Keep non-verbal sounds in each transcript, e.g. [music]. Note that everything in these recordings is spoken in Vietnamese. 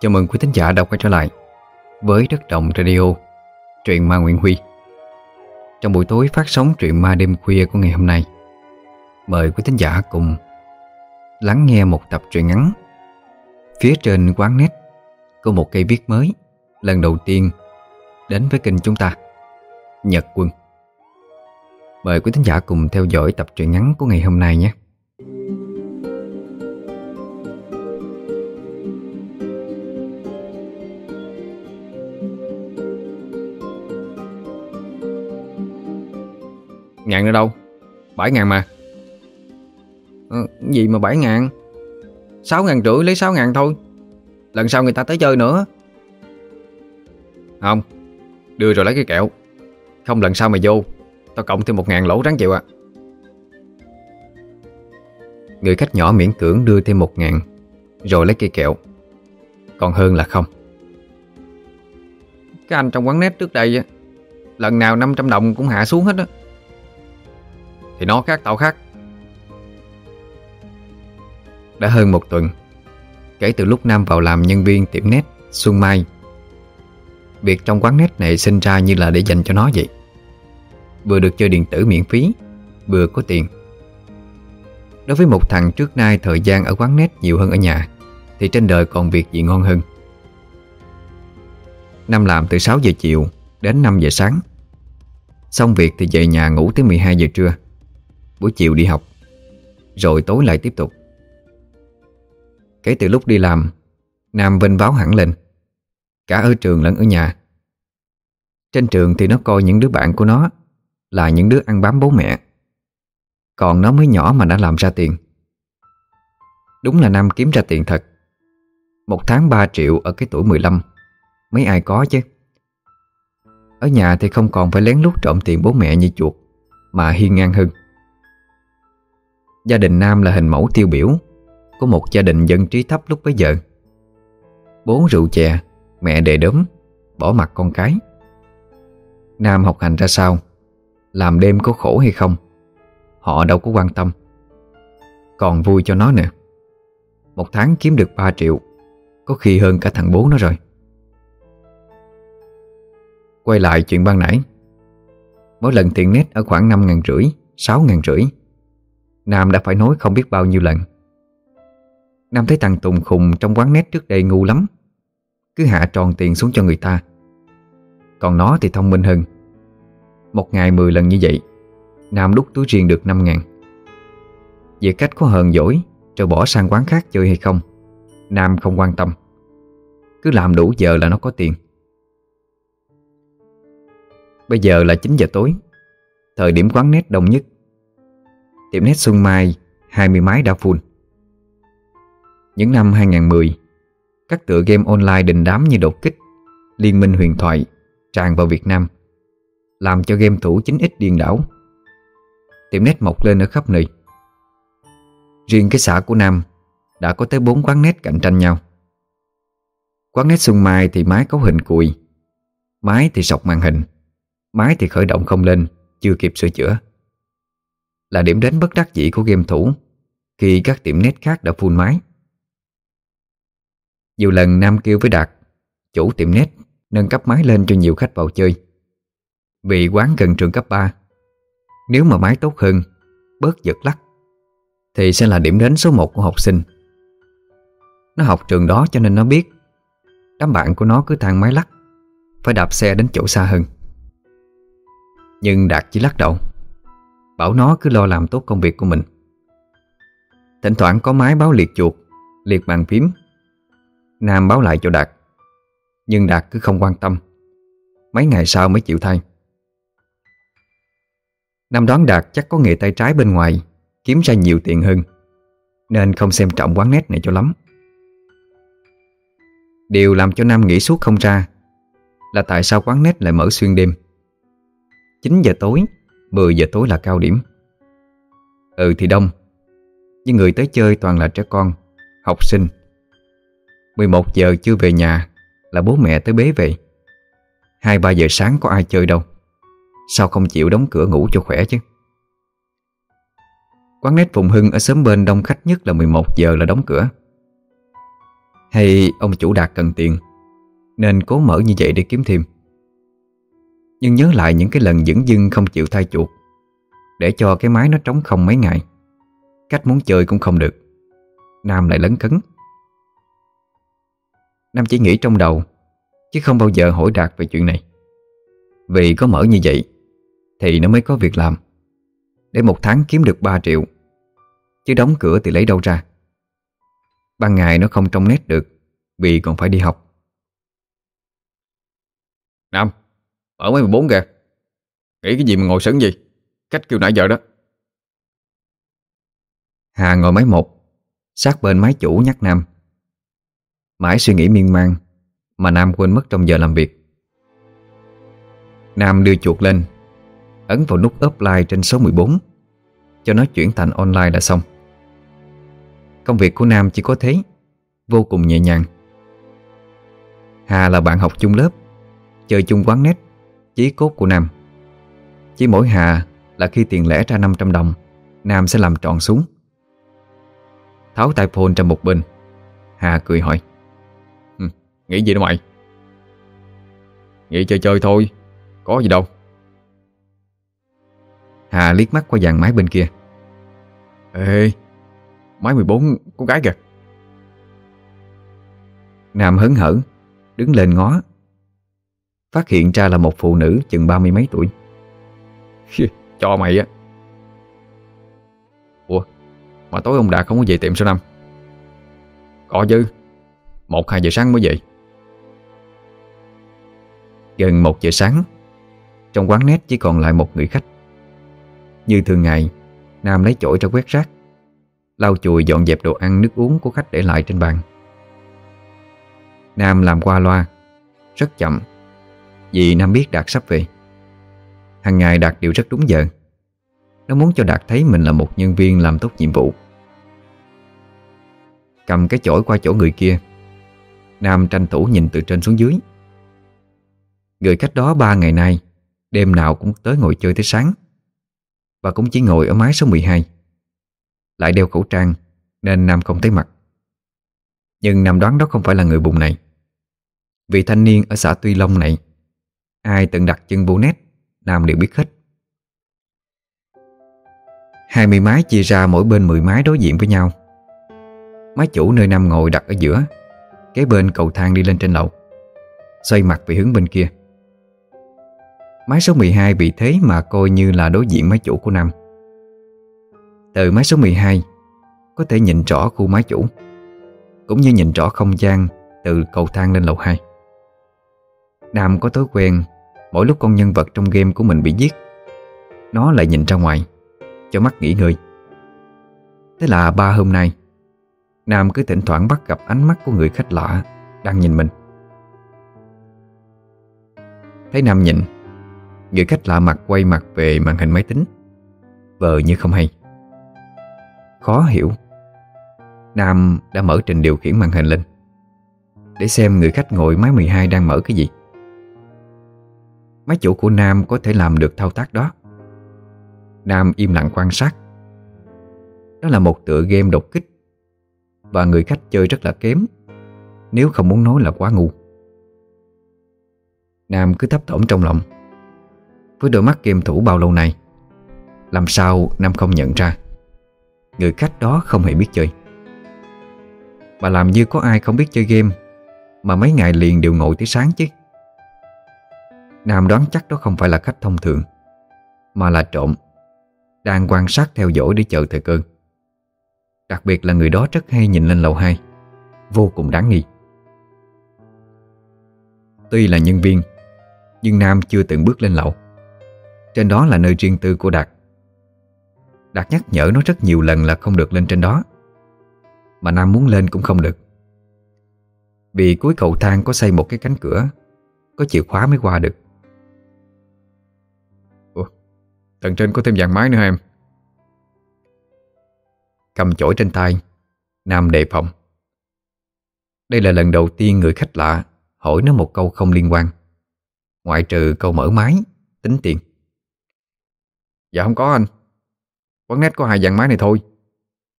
Chào mừng quý thính giả đã quay trở lại với Đất Đồng Radio, truyện ma Nguyễn Huy. Trong buổi tối phát sóng truyện ma đêm khuya của ngày hôm nay, mời quý thính giả cùng lắng nghe một tập truyện ngắn phía trên quán nét có một cây viết mới lần đầu tiên đến với kênh chúng ta, Nhật Quân. Mời quý thính giả cùng theo dõi tập truyện ngắn của ngày hôm nay nhé. Ngàn nữa đâu? Bảy ngàn mà. À, Gì mà bảy ngàn? Sáu ngàn rưỡi lấy sáu ngàn thôi. Lần sau người ta tới chơi nữa. Không Đưa rồi lấy cái kẹo. Không lần sau mày vô Tao cộng thêm một ngàn lỗ ráng chịu à Người khách nhỏ miễn cưỡng đưa thêm một ngàn Rồi lấy cây kẹo. Còn hơn là không. Cái anh trong quán nét trước đây Lần nào 500 đồng cũng hạ xuống hết á thì nó khác tao khác. Đã hơn một tuần, Kể từ lúc Nam vào làm nhân viên tiệm nét Xuân Mai, Việc trong quán nét này sinh ra như là để dành cho nó vậy. Vừa được chơi điện tử miễn phí, Vừa có tiền. Đối với một thằng trước nay thời gian ở quán nét nhiều hơn ở nhà, Thì trên đời còn việc gì ngon hơn. Năm làm từ 6 giờ chiều đến 5 giờ sáng. Xong việc thì về nhà ngủ tới 12 giờ trưa. Buổi chiều đi học. Rồi tối lại tiếp tục. Kể từ lúc đi làm, Nam vinh váo hẳn lên. Cả ở trường lẫn ở nhà. Trên trường thì nó coi những đứa bạn của nó Là những đứa ăn bám bố mẹ. Còn nó mới nhỏ mà đã làm ra tiền. Đúng là Nam kiếm ra tiền thật. Một tháng 3 triệu ở cái tuổi 15 Mấy ai có chứ? Ở nhà thì không còn phải lén lút trộm tiền bố mẹ như chuột, Mà hiên ngang hơn. Gia đình Nam là hình mẫu tiêu biểu Của một gia đình dân trí thấp lúc bấy giờ. Bố rượu chè, Mẹ đề đốm, Bỏ mặt con cái. Nam học hành ra sao? Làm đêm có khổ hay không? Họ đâu có quan tâm. Còn vui cho nó nè Một tháng kiếm được 3 triệu, Có khi hơn cả thằng bố nó rồi. Quay lại chuyện ban nãy. Mỗi lần tiền nét ở khoảng 5 ngàn rưỡi 6 ngàn rưỡi Nam đã phải nói không biết bao nhiêu lần. Nam thấy thằng Tùng khùng trong quán nét trước đây ngu lắm. Cứ hạ tròn tiền xuống cho người ta. Còn nó thì thông minh hơn. Một ngày 10 lần như vậy, Nam đút túi riêng được 5 ngàn. Về cách có hờn dỗi Rồi bỏ sang quán khác chơi hay không, Nam không quan tâm. Cứ làm đủ giờ là nó có tiền. Bây giờ là 9 giờ tối. Thời điểm quán nét đông nhất Tiệm nét Xuân Mai 20 máy đã full. Những năm 2010 Các tựa game online đình đám như đột kích, Liên minh huyền thoại Tràn vào Việt Nam, Làm cho game thủ chính ít điên đảo. Tiệm nét mọc lên ở khắp nơi. Riêng cái xã của Nam Đã có tới 4 quán nét cạnh tranh nhau. Quán nét Xuân Mai thì máy có hình cùi Máy thì sọc màn hình Máy thì khởi động không lên, Chưa kịp sửa chữa là điểm đến bất đắc dĩ của game thủ khi các tiệm net khác đã full máy. Nhiều lần Nam kêu với Đạt, chủ tiệm net nâng cấp máy lên cho nhiều khách vào chơi. Vì quán gần trường cấp 3, nếu mà máy tốt hơn, bớt giật lắc, thì sẽ là điểm đến số 1 của học sinh. Nó học trường đó cho nên nó biết đám bạn của nó cứ thang máy lắc, phải đạp xe đến chỗ xa hơn. Nhưng Đạt chỉ lắc đầu Bảo nó cứ lo làm tốt công việc của mình. Thỉnh thoảng có máy báo liệt chuột, Liệt bàn phím. Nam báo lại cho Đạt. Nhưng Đạt cứ không quan tâm. Mấy ngày sau mới chịu thay. Nam đoán Đạt chắc có nghề tay trái bên ngoài, Kiếm ra nhiều tiền hơn, Nên không xem trọng quán nét này cho lắm. Điều làm cho Nam nghĩ suốt không ra Là tại sao quán nét lại mở xuyên đêm. 9 giờ tối 10 giờ tối là cao điểm. Ừ thì đông, Nhưng người tới chơi toàn là trẻ con, Học sinh. 11 giờ chưa về nhà Là bố mẹ tới bế về. 2-3 giờ sáng có ai chơi đâu. Sao không chịu đóng cửa ngủ cho khỏe chứ? Quán nét Phùng Hưng ở xóm bên đông khách nhất là 11 giờ là đóng cửa. Hay ông chủ Đạt cần tiền, Nên cố mở như vậy để kiếm thêm. Nhưng nhớ lại những cái lần dững dưng không chịu thay chuột, Để cho cái máy nó trống không mấy ngày. Cách muốn chơi cũng không được. Nam lại lấn cấn Nam chỉ nghĩ trong đầu, Chứ không bao giờ hỏi Đạt về chuyện này. Vì có mở như vậy, Thì nó mới có việc làm. Để một tháng kiếm được 3 triệu, Chứ đóng cửa thì lấy đâu ra? Ban ngày nó không trông nét được, Vì còn phải đi học. Nam ở mấy 14 kìa. Nghĩ cái gì mà ngồi sững gì Cách kêu nãy giờ đó. Hà ngồi máy một, Sát bên máy chủ nhắc Nam. Mãi suy nghĩ miên man, Mà Nam quên mất trong giờ làm việc. Nam đưa chuột lên, Ấn vào nút offline trên số 14 Cho nó chuyển thành online đã xong. Công việc của Nam chỉ có thế, Vô cùng nhẹ nhàng. Hà là bạn học chung lớp, Chơi chung quán nét Chí cốt của Nam. Chỉ mỗi Hà là khi tiền lẻ ra 500 đồng Nam sẽ làm tròn xuống. Tháo tay phone trong một bên. Hà cười hỏi ừ, Nghĩ gì đó mày? Nghĩ chơi chơi thôi Có gì đâu. Hà liếc mắt qua dàn máy bên kia. Ê Máy 14 có gái kìa. Nam hấn hở Đứng lên ngó. Phát hiện ra là một phụ nữ chừng ba mươi mấy tuổi. Cho mày á. Ủa, Mà tối ông Đạt không có về tiệm sao năm Có chứ, Một hai giờ sáng mới về. Gần một giờ sáng, Trong quán nét chỉ còn lại một người khách. Như thường ngày, Nam lấy chổi ra quét rác, Lau chùi dọn dẹp đồ ăn nước uống của khách để lại trên bàn. Nam làm qua loa, Rất chậm vì Nam biết Đạt sắp về. Hằng ngày Đạt đều rất đúng giờ. Nó muốn cho Đạt thấy mình là một nhân viên làm tốt nhiệm vụ. Cầm cái chổi qua chỗ người kia. Nam tranh thủ nhìn từ trên xuống dưới. Người khách đó ba ngày nay, Đêm nào cũng tới ngồi chơi tới sáng. Và cũng chỉ ngồi ở mái số 12 lại đeo khẩu trang, Nên Nam không thấy mặt. Nhưng Nam đoán đó không phải là người bùng này. Vì thanh niên ở xã Tuy Long này Ai từng đặt chân vô nét, Nam đều biết hết. Hai mươi mái chia ra mỗi bên mười mái đối diện với nhau. Mái chủ nơi Nam ngồi đặt ở giữa, Kế bên cầu thang đi lên trên lầu, Xoay mặt về hướng bên kia. Mái số 12 bị thế mà coi như là đối diện mái chủ của Nam. Từ mái số 12 Có thể nhìn rõ khu mái chủ, Cũng như nhìn rõ không gian Từ cầu thang lên lầu 2 Nam có thói quen Mỗi lúc con nhân vật trong game của mình bị giết, Nó lại nhìn ra ngoài, Cho mắt nghỉ ngơi. Thế là ba hôm nay, Nam cứ thỉnh thoảng bắt gặp ánh mắt của người khách lạ Đang nhìn mình. Thấy Nam nhìn, Người khách lạ mặt quay mặt về màn hình máy tính, Vờ như không hay. Khó hiểu, Nam đã mở trình điều khiển màn hình lên, Để xem người khách ngồi máy 12 đang mở cái gì. Máy chủ của Nam có thể làm được thao tác đó. Nam im lặng quan sát. Đó là một tựa game đột kích. Và người khách chơi rất là kém. Nếu không muốn nói là quá ngu. Nam cứ thấp thỏm trong lòng. Với đôi mắt kiêm thủ bao lâu nay, Làm sao Nam không nhận ra? Người khách đó không hề biết chơi. Mà làm như có ai không biết chơi game, Mà mấy ngày liền đều ngồi tới sáng chứ. Nam đoán chắc đó không phải là khách thông thường, Mà là trộm, Đang quan sát theo dõi để chờ thời cơ. Đặc biệt là người đó rất hay nhìn lên lầu 2 Vô cùng đáng nghi. Tuy là nhân viên, Nhưng Nam chưa từng bước lên lầu. Trên đó là nơi riêng tư của Đạt. Đạt nhắc nhở nó rất nhiều lần là không được lên trên đó, Mà Nam muốn lên cũng không được. Vì cuối cầu thang có xây một cái cánh cửa, Có chìa khóa mới qua được. Tầng trên có thêm dàn máy nữa em? Cầm chổi trên tay, Nam đề phòng. Đây là lần đầu tiên người khách lạ Hỏi nó một câu không liên quan. Ngoại trừ câu mở máy, Tính tiền. Dạ không có anh. Quán nét có hai dàn máy này thôi,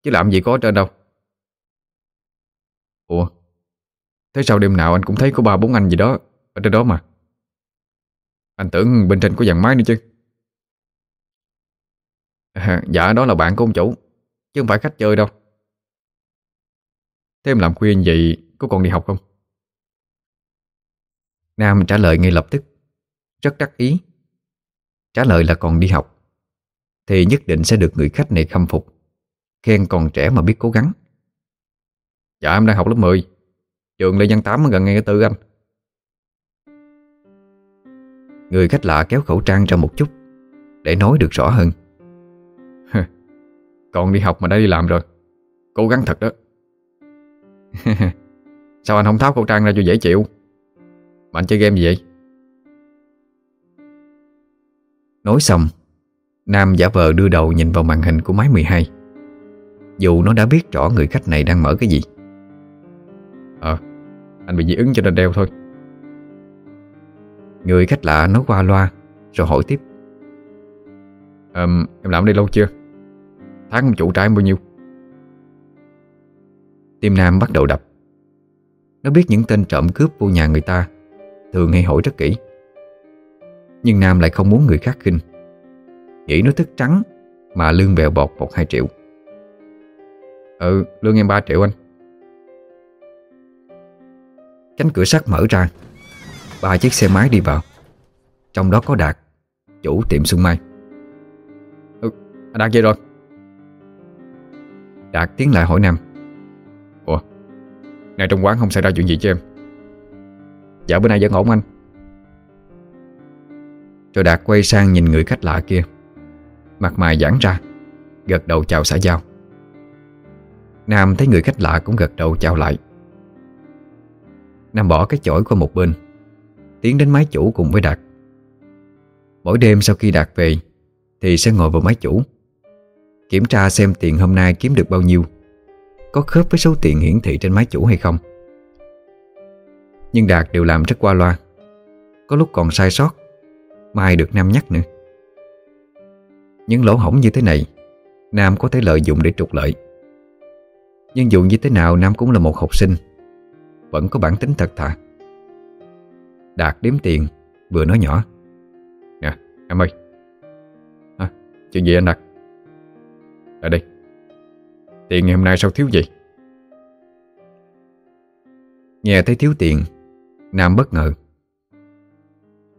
Chứ làm gì có ở trên đâu. Ủa? Thế sao đêm nào anh cũng thấy có ba bốn anh gì đó Ở trên đó mà. Anh tưởng bên trên có dàn máy nữa chứ à, Dạ đó là bạn của ông chủ Chứ không phải khách chơi đâu. Thế em làm khuya như vậy Có còn đi học không? Nam trả lời ngay lập tức Rất đắc ý. Trả lời là còn đi học Thì nhất định sẽ được người khách này khâm phục Khen còn trẻ mà biết cố gắng. Dạ em đang học lớp 10 Trường Lê Văn Tám gần ngay tư anh. Người khách lạ kéo khẩu trang ra một chút Để nói được rõ hơn. Còn đi học mà đã đi làm rồi. Cố gắng thật đó. [laughs] Sao anh không tháo khẩu trang ra cho dễ chịu? Mà anh chơi game gì vậy? Nói xong Nam giả vờ đưa đầu nhìn vào màn hình của máy 12 Dù nó đã biết rõ người khách này đang mở cái gì. Ờ Anh bị dị ứng cho nên đeo thôi. Người khách lạ nói qua loa Rồi hỏi tiếp. À, Em làm đây lâu chưa? Tháng chủ trả bao nhiêu. Tim Nam bắt đầu đập. Nó biết những tên trộm cướp vô nhà người ta Thường hay hỏi rất kỹ. Nhưng Nam lại không muốn người khác khinh. Nghĩ nó thức trắng Mà lương bèo bọt một hai triệu. Ừ lương em 3 triệu anh. Cánh cửa sắt mở ra. Ba chiếc xe máy đi vào. Trong đó có Đạt, Chủ tiệm Xuân Mai. Ừ Đạt về rồi. Đạt tiến lại hỏi Nam. Ủa, Nay trong quán không xảy ra chuyện gì cho em? Dạ bữa nay vẫn ổn anh? Rồi Đạt quay sang nhìn người khách lạ kia. Mặt mày giãn ra, Gật đầu chào xã giao. Nam thấy người khách lạ cũng gật đầu chào lại. Nam bỏ cái chổi qua một bên, Tiến đến máy chủ cùng với Đạt. Mỗi đêm sau khi Đạt về, Thì sẽ ngồi vào máy chủ. Kiểm tra xem tiền hôm nay kiếm được bao nhiêu. Có khớp với số tiền hiển thị trên máy chủ hay không? Nhưng Đạt đều làm rất qua loa. Có lúc còn sai sót. Mai được Nam nhắc nữa. Những lỗ hổng như thế này Nam có thể lợi dụng để trục lợi. Nhưng dù như thế nào Nam cũng là một học sinh. Vẫn có bản tính thật thà. Đạt đếm tiền Vừa nói nhỏ. Nè em ơi. À, Chuyện gì anh Đạt? Ở đây Tiền ngày hôm nay sao thiếu gì Nghe thấy thiếu tiền, Nam bất ngờ.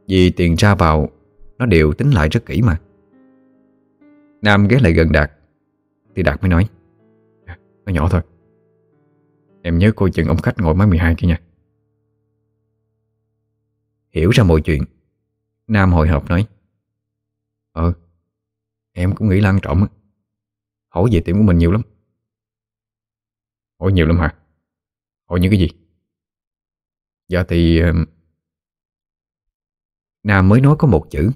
Vì tiền ra vào, Nó đều tính lại rất kỹ mà. Nam ghé lại gần Đạt, Thì Đạt mới nói, Nó nhỏ thôi. Em nhớ coi chừng ông khách ngồi máy 12 kia nha. Hiểu ra mọi chuyện, Nam hồi hộp nói Ờ Em cũng nghĩ là ăn trộm á. Hỏi về tiệm của mình nhiều lắm. Hỏi nhiều lắm hả? Hỏi những cái gì? Dạ thì Nam mới nói có một chữ.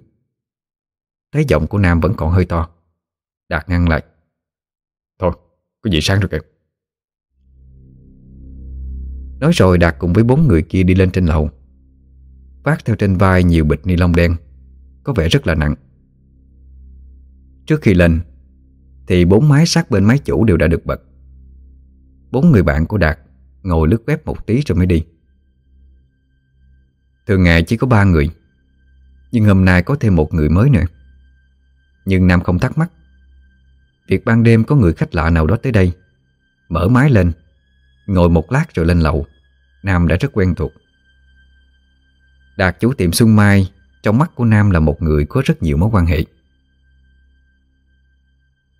Thấy giọng của Nam vẫn còn hơi to. Đạt ngăn lại. Thôi, có gì sáng rồi kìa. Nói rồi Đạt cùng với bốn người kia đi lên trên lầu. Vác theo trên vai nhiều bịch ni lông đen, Có vẻ rất là nặng. Trước khi lên thì bốn máy sát bên máy chủ đều đã được bật. Bốn người bạn của Đạt Ngồi lướt web một tí rồi mới đi. Thường ngày chỉ có ba người, Nhưng hôm nay có thêm một người mới nữa. Nhưng Nam không thắc mắc. Việc ban đêm có người khách lạ nào đó tới đây, Mở máy lên, Ngồi một lát rồi lên lầu, Nam đã rất quen thuộc. Đạt chủ tiệm Xuân Mai, Trong mắt của Nam là một người có rất nhiều mối quan hệ.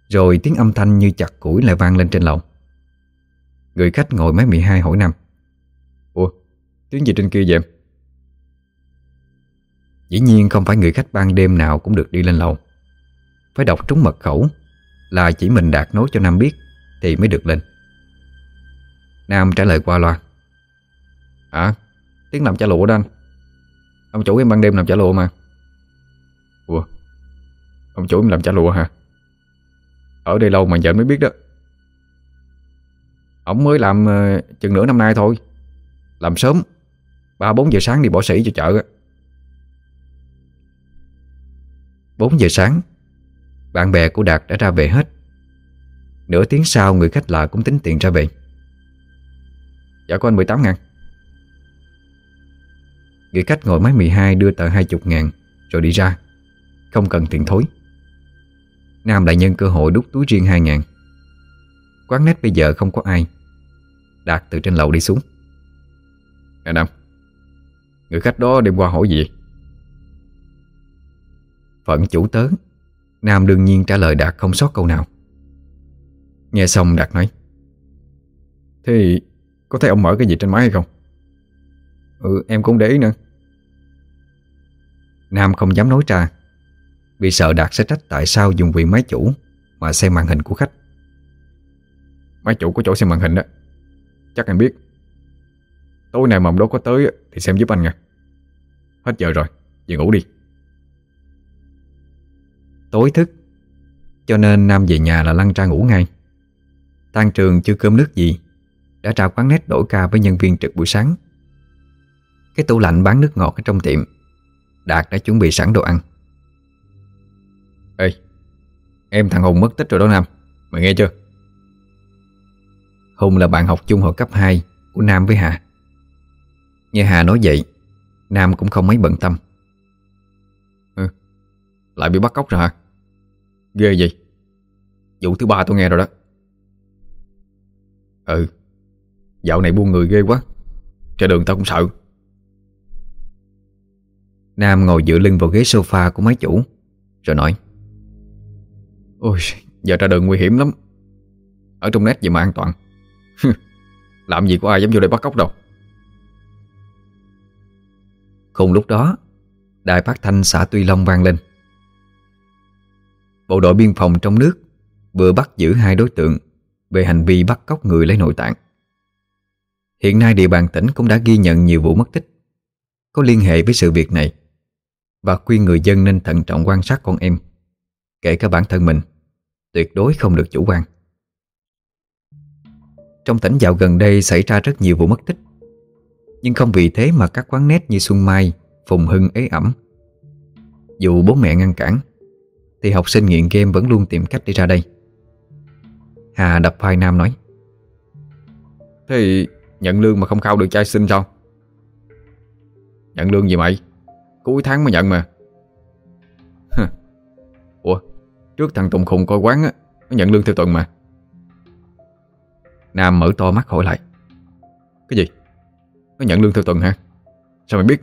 Rồi tiếng âm thanh như chặt củi lại vang lên trên lầu. Người khách ngồi máy 12 hỏi Nam. Ủa, tiếng gì trên kia vậy em? Dĩ nhiên không phải người khách ban đêm nào cũng được đi lên lầu. Phải đọc trúng mật khẩu Là chỉ mình Đạt nói cho Nam biết Thì mới được lên. Nam trả lời qua loa. À tiếng làm trả lụa đó anh. Ông chủ em ban đêm làm trả lụa mà. Ủa? Ông chủ em làm trả lụa hả? Ở đây lâu mà giờ mới biết đó. Ông mới làm ờ, chừng nửa năm nay thôi. Làm sớm, ba, bốn giờ sáng đi bỏ sĩ cho chợ 4 giờ sáng, Bạn bè của Đạt đã ra về hết. Nửa tiếng sau, người khách lạ cũng tính tiền ra về. Dạ có anh 18 ngàn. Người khách ngồi máy 12 đưa tờ hai chục ngàn Rồi đi ra. Không cần tiền thối. Nam lại nhân cơ hội đút túi riêng hai ngàn. Quán nét bây giờ không có ai. Đạt từ trên lầu đi xuống. Nè Nam, Người khách đó đêm qua hỏi gì Phận chủ tớ. Nam đương nhiên trả lời Đạt không sót câu nào. Nghe xong Đạt nói, Thế có thấy ông mở cái gì trên máy hay không? Ừ em cũng để ý nữa. Nam không dám nói ra. Vì sợ Đạt sẽ trách tại sao dùng quyền máy chủ Mà xem màn hình của khách. Máy chủ có chỗ xem màn hình đó. Chắc anh biết. Tối nay mà ông đó có tới Thì xem giúp anh nha. Hết giờ rồi, về ngủ đi. Tối thức Cho nên Nam về nhà là lăn ra ngủ ngay. Tan trường chưa cơm nước gì Đã ra quán nét đổi ca với nhân viên trực buổi sáng. Cái tủ lạnh bán nước ngọt ở trong tiệm Đạt đã chuẩn bị sẵn đồ ăn. Ê, Em thằng Hùng mất tích rồi đó Nam, Mày nghe chưa? Hùng là bạn học chung hồi cấp 2 Của Nam với Hà. Nghe Hà nói vậy, Nam cũng không mấy bận tâm. Ừ. Lại bị bắt cóc rồi hả? Ghê gì Vụ thứ ba tôi nghe rồi đó. Ừ Dạo này buôn người ghê quá Trên đường tao cũng sợ. Nam ngồi dựa lưng vào ghế sofa của máy chủ, Rồi nói. Ôi, Giờ ra đường nguy hiểm lắm. Ở trong nét gì mà an toàn. Làm gì có ai dám vô đây bắt cóc đâu. Cùng lúc đó, Đài phát thanh xã Tuy Long vang lên. Bộ đội biên phòng trong nước Vừa bắt giữ hai đối tượng Về hành vi bắt cóc người lấy nội tạng. Hiện nay địa bàn tỉnh cũng đã ghi nhận nhiều vụ mất tích. Có liên hệ với sự việc này Và khuyên người dân nên thận trọng quan sát con em, Kể cả bản thân mình. Tuyệt đối không được chủ quan. Trong tỉnh dạo gần đây xảy ra rất nhiều vụ mất tích. Nhưng không vì thế mà các quán nét như Xuân Mai, Phùng Hưng ế ẩm. Dù bố mẹ ngăn cản Thì học sinh nghiện game vẫn luôn tìm cách đi ra đây. Hà đập vai Nam nói Thế nhận lương mà không khao được trai sinh sao? Nhận lương gì mày? Cuối tháng mà nhận mà. Trước thằng Tùng Khùng coi quán á, Nó nhận lương theo tuần mà. Nam mở to mắt hỏi lại. Cái gì? Nó nhận lương theo tuần hả? Sao mày biết?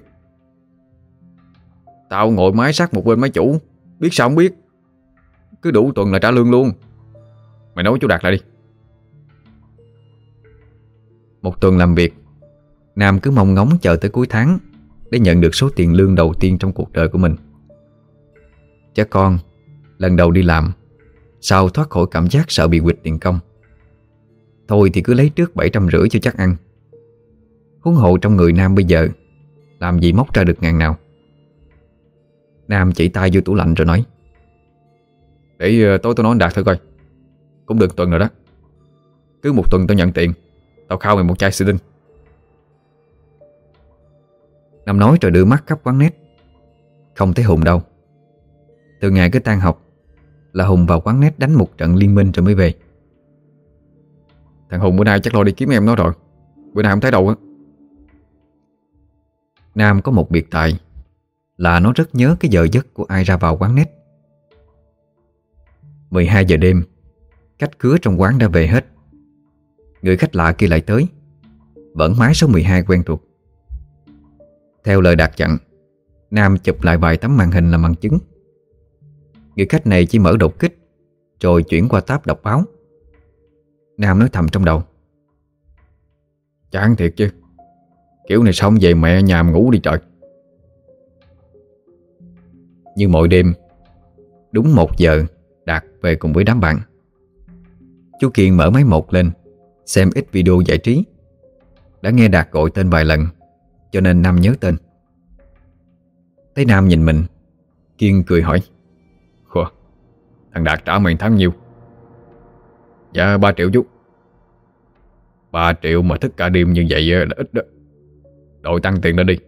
Tao ngồi máy sát một bên máy chủ, Biết sao không biết? Cứ đủ tuần là trả lương luôn. Mày nói chú Đạt lại đi. Một tuần làm việc, Nam cứ mong ngóng chờ tới cuối tháng Để nhận được số tiền lương đầu tiên trong cuộc đời của mình. Cha con Lần đầu đi làm, Sao thoát khỏi cảm giác sợ bị quỵt tiền công? Thôi thì cứ lấy trước bảy trăm rưỡi cho chắc ăn. Huống hộ trong người Nam bây giờ, Làm gì móc ra được ngàn nào? Nam chỉ tay vô tủ lạnh rồi nói. Để ờ, tối tôi nói Đạt thử coi. Cũng được tuần rồi đó. Cứ một tuần tao nhận tiền, Tao khao mày một chai xì đinh Nam nói rồi đưa mắt khắp quán nét. Không thấy Hùng đâu. Từ ngày cứ tan học là Hùng vào quán nét đánh một trận liên minh rồi mới về. Thằng Hùng bữa nay chắc lo đi kiếm em nó rồi. Bữa nay không thấy đâu á. Nam có một biệt tại Là nó rất nhớ cái giờ giấc của ai ra vào quán nét 12 giờ đêm Cách cứa trong quán đã về hết. Người khách lạ kia lại tới Vẫn máy số 12 quen thuộc. Theo lời đạt dặn Nam chụp lại vài tấm màn hình làm bằng chứng Người khách này chỉ mở đột kích, Rồi chuyển qua tab đọc báo. Nam nói thầm trong đầu. Chán thiệt chứ. Kiểu này xong về mẹ nhà ngủ đi trời. Như mọi đêm, Đúng một giờ Đạt về cùng với đám bạn. Chú Kiên mở máy một lên, Xem ít video giải trí. Đã nghe Đạt gọi tên vài lần, Cho nên Nam nhớ tên. Thấy Nam nhìn mình, Kiên cười hỏi thằng Đạt trả mày tháng nhiêu. Dạ 3 triệu chú. 3 triệu mà thức cả đêm như vậy là ít đó. Đội tăng tiền lên đi.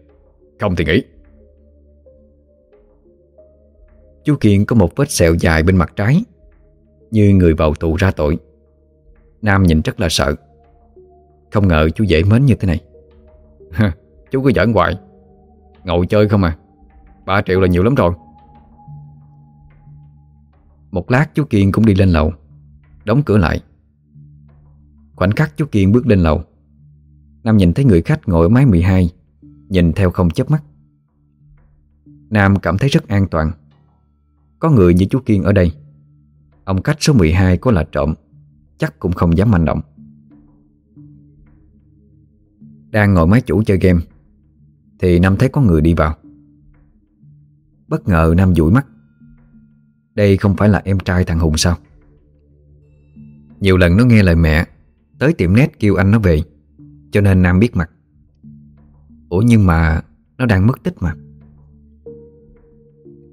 Không thì nghỉ. Chú Kiên có một vết sẹo dài bên mặt trái Như người vào tù ra tội. Nam nhìn rất là sợ. Không ngờ chú dễ mến như thế này. [laughs] Chú cứ giỡn hoài. Ngồi chơi không à. 3 triệu là nhiều lắm rồi một lát chú Kiên cũng đi lên lầu. Đóng cửa lại. Khoảnh khắc chú Kiên bước lên lầu. Nam nhìn thấy người khách ngồi ở máy 12 Nhìn theo không chớp mắt. Nam cảm thấy rất an toàn. Có người như chú Kiên ở đây. Ông cách số 12 có là trộm, Chắc cũng không dám manh động. Đang ngồi máy chủ chơi game, Thì Nam thấy có người đi vào. Bất ngờ Nam dụi mắt. Đây không phải là em trai thằng Hùng sao? Nhiều lần nó nghe lời mẹ, Tới tiệm nét kêu anh nó về, Cho nên Nam biết mặt. Ủa nhưng mà Nó đang mất tích mà.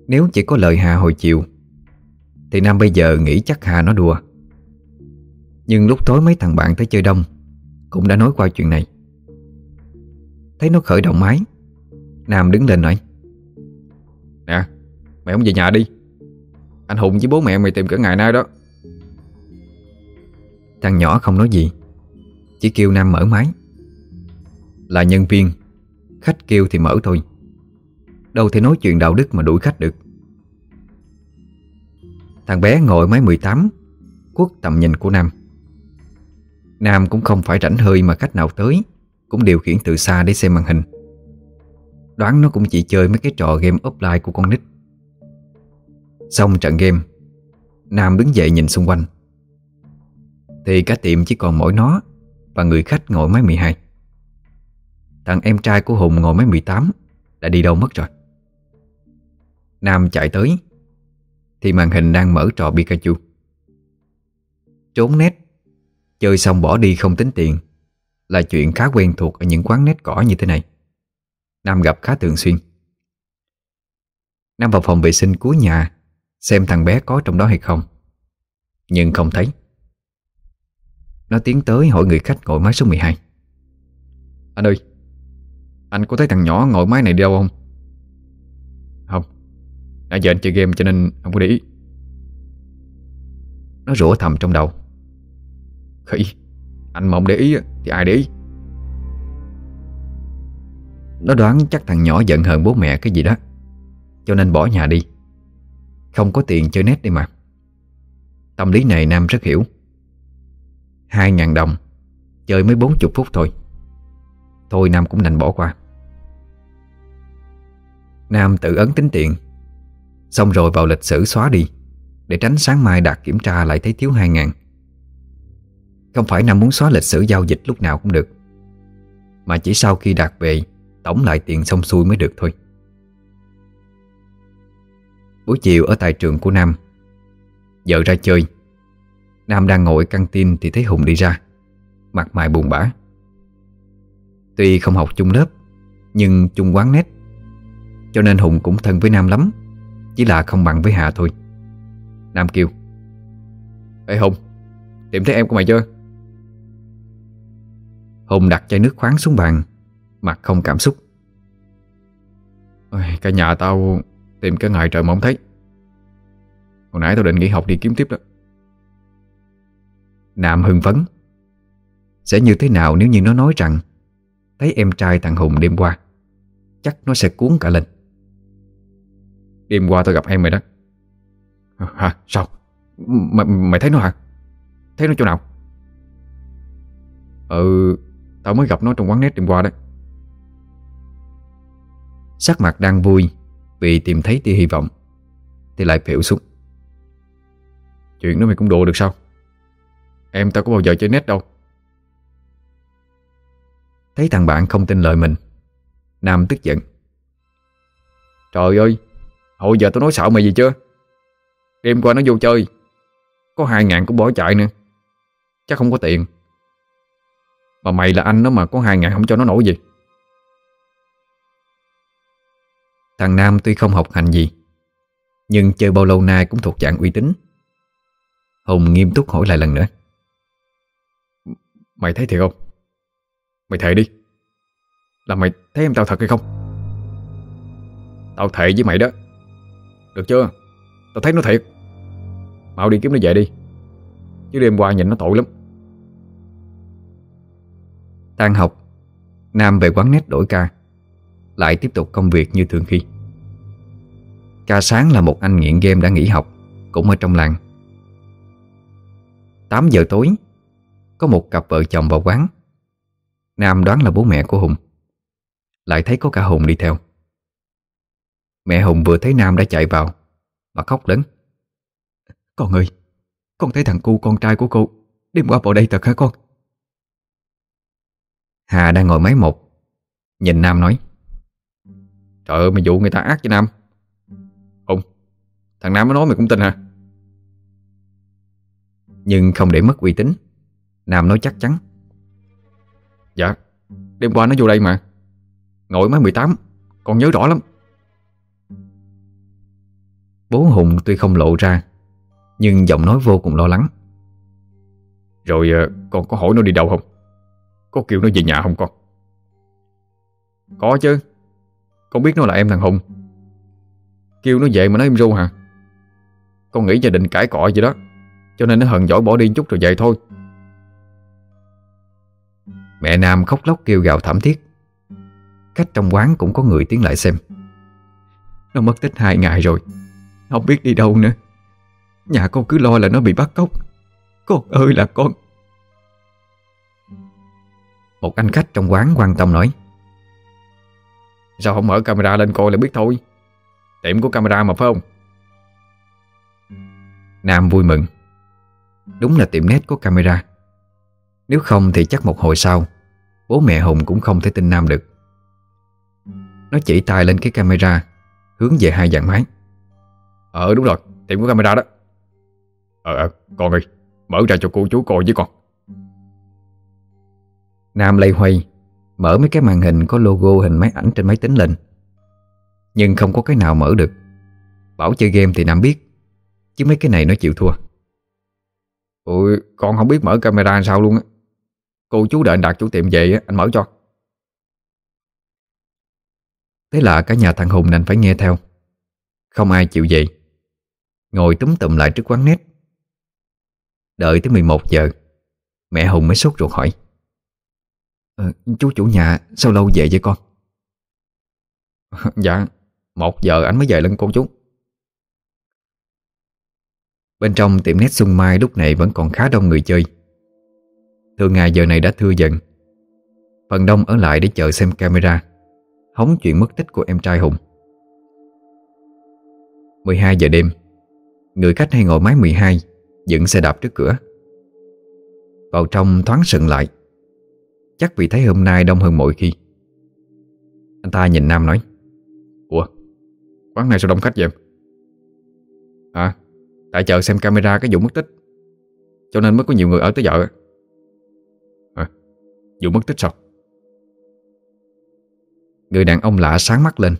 Nếu chỉ có lời Hà hồi chiều, Thì Nam bây giờ nghĩ chắc Hà nó đùa. Nhưng lúc tối mấy thằng bạn tới chơi đông, Cũng đã nói qua chuyện này. Thấy nó khởi động máy, Nam đứng lên nói, Nè, Mày không về nhà đi. Anh Hùng với bố mẹ mày tìm cả ngày nay đó. Thằng nhỏ không nói gì, Chỉ kêu Nam mở máy. Là nhân viên, Khách kêu thì mở thôi. Đâu thể nói chuyện đạo đức mà đuổi khách được. Thằng bé ngồi máy 18 Quốc tầm nhìn của Nam. Nam cũng không phải rảnh hơi mà khách nào tới, Cũng điều khiển từ xa để xem màn hình. Đoán nó cũng chỉ chơi mấy cái trò game offline của con nít. Xong trận game, Nam đứng dậy nhìn xung quanh. Thì cả tiệm chỉ còn mỗi nó Và người khách ngồi máy 12 Thằng em trai của Hùng ngồi máy 18 Đã đi đâu mất rồi? Nam chạy tới, Thì màn hình đang mở trò Pikachu. Trốn nét Chơi xong bỏ đi không tính tiền, Là chuyện khá quen thuộc ở những quán nét cỏ như thế này. Nam gặp khá thường xuyên. Nam vào phòng vệ sinh cuối nhà Xem thằng bé có trong đó hay không. Nhưng không thấy. Nó tiến tới hỏi người khách ngồi máy số 12 Anh ơi, Anh có thấy thằng nhỏ ngồi máy này đi đâu không? Không. Nãy giờ anh chơi game cho nên không có để ý. Nó rủa thầm trong đầu. Khỉ, Anh mà không để ý thì ai để ý? Nó đoán chắc thằng nhỏ giận hờn bố mẹ cái gì đó, Cho nên bỏ nhà đi. Không có tiền chơi nét đi mà. Tâm lý này Nam rất hiểu. Hai ngàn đồng, Chơi mới bốn chục phút thôi. Thôi Nam cũng đành bỏ qua. Nam tự ấn tính tiền, Xong rồi vào lịch sử xóa đi, Để tránh sáng mai đạt kiểm tra lại thấy thiếu hai ngàn. Không phải Nam muốn xóa lịch sử giao dịch lúc nào cũng được, Mà chỉ sau khi đạt về, Tổng lại tiền xong xuôi mới được thôi. Buổi chiều ở tại trường của Nam. Vợ ra chơi. Nam đang ngồi căng tin thì thấy Hùng đi ra. Mặt mày buồn bã. Tuy không học chung lớp Nhưng chung quán nét. Cho nên Hùng cũng thân với Nam lắm Chỉ là không bằng với Hà thôi. Nam kêu Ê Hùng Tìm thấy em của mày chưa? Hùng đặt chai nước khoáng xuống bàn Mặt không cảm xúc. Ôi, Cả nhà tao tìm cả ngày trời mà không thấy. Hồi nãy tao định nghỉ học đi kiếm tiếp đó. Nam hưng phấn. Sẽ như thế nào nếu như nó nói rằng Thấy em trai thằng Hùng đêm qua Chắc nó sẽ cuốn cả lên. Đêm qua tao gặp em mày đó. Hả sao? Mày, mày thấy nó hả? Thấy nó chỗ nào? Ừ Tao mới gặp nó trong quán nét đêm qua đấy. Sắc mặt đang vui vì tìm thấy tia hy vọng, Thì lại phễu xuống. Chuyện đó mày cũng đùa được sao? Em tao có bao giờ chơi nét đâu. Thấy thằng bạn không tin lời mình, Nam tức giận. Trời ơi, Hồi giờ tao nói xạo mày gì chưa? Đêm qua nó vô chơi, Có hai ngàn cũng bỏ chạy nữa. Chắc không có tiền. Mà mày là anh nó mà có hai ngàn không cho nó nổi gì. Thằng Nam tuy không học hành gì, Nhưng chơi bao lâu nay cũng thuộc dạng uy tín. Hùng nghiêm túc hỏi lại lần nữa. Mày thấy thiệt không? Mày thề đi. Là mày thấy em tao thật hay không? Tao thề với mày đó. Được chưa? Tao thấy nó thiệt. Mau đi kiếm nó về đi. Chứ đêm qua nhìn nó tội lắm. Tan học, Nam về quán nét đổi ca. Lại tiếp tục công việc như thường khi. Ca sáng là một anh nghiện game đã nghỉ học Cũng ở trong làng. 8 giờ tối Có một cặp vợ chồng vào quán. Nam đoán là bố mẹ của Hùng. Lại thấy có cả Hùng đi theo. Mẹ Hùng vừa thấy Nam đã chạy vào Mà khóc lớn. Con ơi Con thấy thằng cu con trai của cô Đêm qua vào đây thật hả con? Hà đang ngồi máy một Nhìn Nam nói Trời ơi, mày dụ người ta ác với Nam. Hùng, Thằng Nam nó nói mày cũng tin hả? Nhưng không để mất uy tín, Nam nói chắc chắn. Dạ Đêm qua nó vô đây mà. Ngồi máy 18 Con nhớ rõ lắm. Bố Hùng tuy không lộ ra, Nhưng giọng nói vô cùng lo lắng. Rồi ờ, con có hỏi nó đi đâu không? Có kêu nó về nhà không con? Có chứ. Con biết nó là em thằng Hùng. Kêu nó về mà nói em ru hả? Con nghĩ gia đình cãi cọ gì đó. Cho nên nó hận giỏi bỏ đi chút rồi về thôi. Mẹ Nam khóc lóc kêu gào thảm thiết. Khách trong quán cũng có người tiến lại xem. Nó mất tích hai ngày rồi. Không biết đi đâu nữa. Nhà con cứ lo là nó bị bắt cóc. Con ơi là con. Một anh khách trong quán quan tâm nói. Sao không mở camera lên coi là biết thôi? Tiệm có camera mà, phải không? Nam vui mừng. Đúng là tiệm nét có camera. Nếu không thì chắc một hồi sau, Bố mẹ Hùng cũng không thể tin Nam được. Nó chỉ tay lên cái camera, Hướng về hai dạng máy. Ờ đúng rồi, Tiệm có camera đó. Ờ ờ con ơi, Mở ra cho cô chú coi với con. Nam lây hoay. Mở mấy cái màn hình có logo hình máy ảnh trên máy tính lên. Nhưng không có cái nào mở được. Bảo chơi game thì Nam biết, Chứ mấy cái này nó chịu thua. Ôi, con không biết mở camera sao luôn á. Cô chú đợi anh Đạt chủ tiệm về anh mở cho. Thế là cả nhà thằng Hùng nên phải nghe theo. Không ai chịu vậy Ngồi túm tụm lại trước quán nét Đợi tới 11 giờ, Mẹ Hùng mới sốt ruột hỏi ờ, Chú chủ nhà sao lâu về với con? Dạ Một giờ anh mới về lưng cô chú. Bên trong tiệm nét Xuân Mai lúc này vẫn còn khá đông người chơi. Thường ngày giờ này đã thưa dần. Phần đông ở lại để chờ xem camera. Hóng chuyện mất tích của em trai Hùng. 12 giờ đêm Người khách hay ngồi máy 12 Dựng xe đạp trước cửa. Vào trong thoáng sừng lại Chắc vì thấy hôm nay đông hơn mọi khi. Anh ta nhìn Nam nói, Ủa, Quán này sao đông khách vậy? Em À Tại chờ xem camera cái vụ mất tích, Cho nên mới có nhiều người ở tới giờ À Vụ mất tích sao? Người đàn ông lạ sáng mắt lên,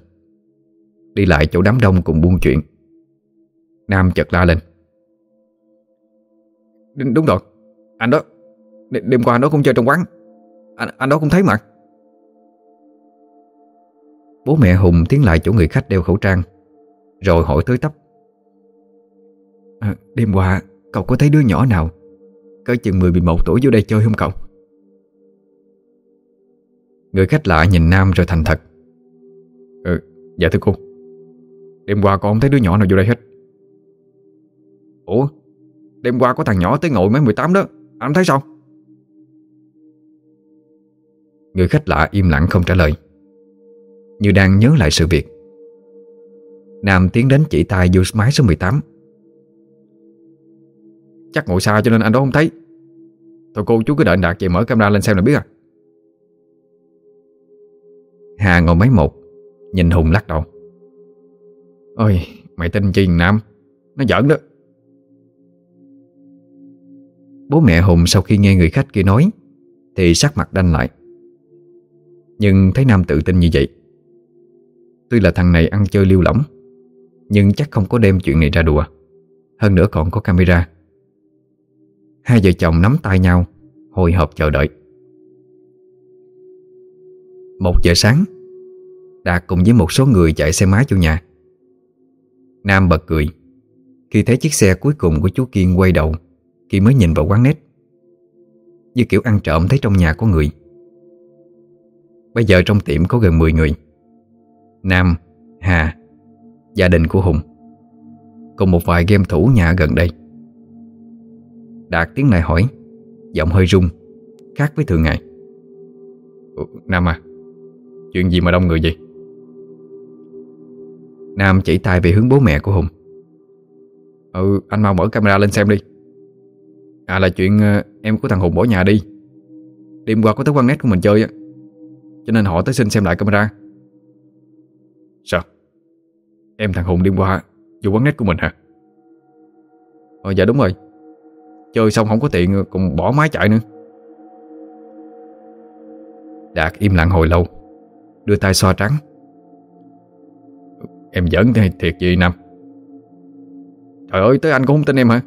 Đi lại chỗ đám đông cùng buôn chuyện. Nam chợt la lên. Đúng rồi, Anh đó Đêm qua nó không cũng chơi trong quán. Anh, anh đó cũng thấy mà Bố mẹ Hùng tiến lại chỗ người khách đeo khẩu trang Rồi hỏi tới tấp. À, Đêm qua cậu có thấy đứa nhỏ nào Cỡ chừng 10-11 tuổi vô đây chơi không cậu? Người khách lạ nhìn Nam rồi thành thật. Ừ, dạ thưa cô. Đêm qua con không thấy đứa nhỏ nào vô đây hết. Ủa Đêm qua có thằng nhỏ tới ngồi mấy 18 đó Anh thấy sao Người khách lạ im lặng không trả lời. Như đang nhớ lại sự việc. Nam tiến đến chỉ tay vô máy số 18 Chắc ngồi xa cho nên anh đó không thấy. Thôi cô, chú cứ đợi anh Đạt về mở camera lên xem là biết à. Hà ngồi máy một, Nhìn Hùng lắc đầu. Ôi, mày tin chi Nam? Nó giỡn đó. Bố mẹ Hùng sau khi nghe người khách kia nói, Thì sắc mặt đanh lại. Nhưng thấy Nam tự tin như vậy. Tuy là thằng này ăn chơi liêu lỏng, Nhưng chắc không có đem chuyện này ra đùa. Hơn nữa còn có camera. Hai vợ chồng nắm tay nhau, Hồi hộp chờ đợi. Một giờ sáng, Đạt cùng với một số người chạy xe máy vô nhà. Nam bật cười Khi thấy chiếc xe cuối cùng của chú Kiên quay đầu Khi mới nhìn vào quán nét Như kiểu ăn trộm thấy trong nhà có người. Bây giờ trong tiệm có gần 10 người. Nam, Hà Gia đình của Hùng. Cùng một vài game thủ nhà gần đây. Đạt tiếng lại hỏi Giọng hơi rung Khác với thường ngày. Nam à Chuyện gì mà đông người vậy? Nam chỉ tay về hướng bố mẹ của Hùng. Ừ anh mau mở camera lên xem đi. À là chuyện ờ, em của thằng Hùng bỏ nhà đi. Đêm qua có tới quán nét của mình chơi á. Cho nên họ tới xin xem lại camera. Sao? Em thằng Hùng đêm qua Vô quán nét của mình hả? Ờ dạ đúng rồi. Chơi xong không có tiền Còn bỏ máy chạy nữa. Đạt im lặng hồi lâu Đưa tay xoa trắng. Em giỡn thiệt gì Nam? Trời ơi tới anh cũng không tin em hả?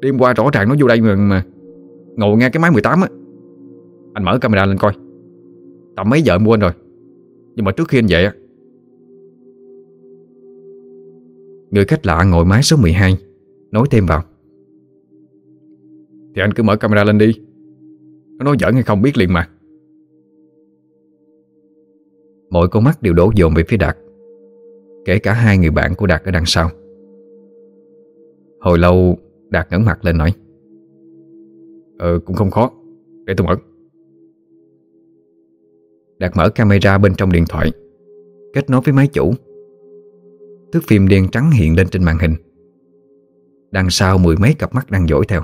Đêm qua rõ ràng nó vô đây mà, mà Ngồi nghe cái máy 18 á. Anh mở camera lên coi. Tầm mấy giờ mua anh rồi. Nhưng mà trước khi anh về Người khách lạ ngồi máy số 12 Nói thêm vào. Thì anh cứ mở camera lên đi. Nó nói giỡn hay không biết liền mà. Mọi con mắt đều đổ dồn về phía Đạt, Kể cả hai người bạn của Đạt ở đằng sau. Hồi lâu, Đạt ngẩng mặt lên nói Ờ cũng không khó. Để tôi mở. Đạt mở camera bên trong điện thoại Kết nối với máy chủ. Thước phim đen trắng hiện lên trên màn hình. Đằng sau mười mấy cặp mắt đang dõi theo.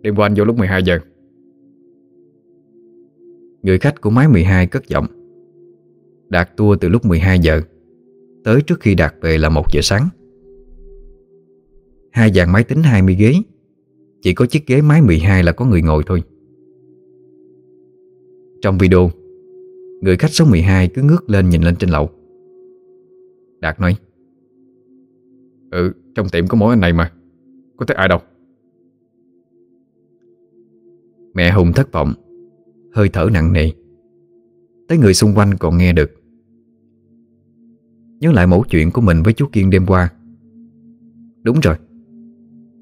Đêm qua anh vô lúc 12 giờ. Người khách của máy 12 cất giọng. Đạt tour từ lúc 12 giờ Tới trước khi Đạt về là 1 giờ sáng. Hai dàn máy tính 20 ghế Chỉ có chiếc ghế máy 12 là có người ngồi thôi trong video. Người khách số 12 cứ ngước lên nhìn lên trên lầu. Đạt nói Ừ trong tiệm có mỗi anh này mà, Có thấy ai đâu? Mẹ Hùng thất vọng, Hơi thở nặng nề. Tới người xung quanh còn nghe được. Nhớ lại mẫu chuyện của mình với chú Kiên đêm qua. Đúng rồi,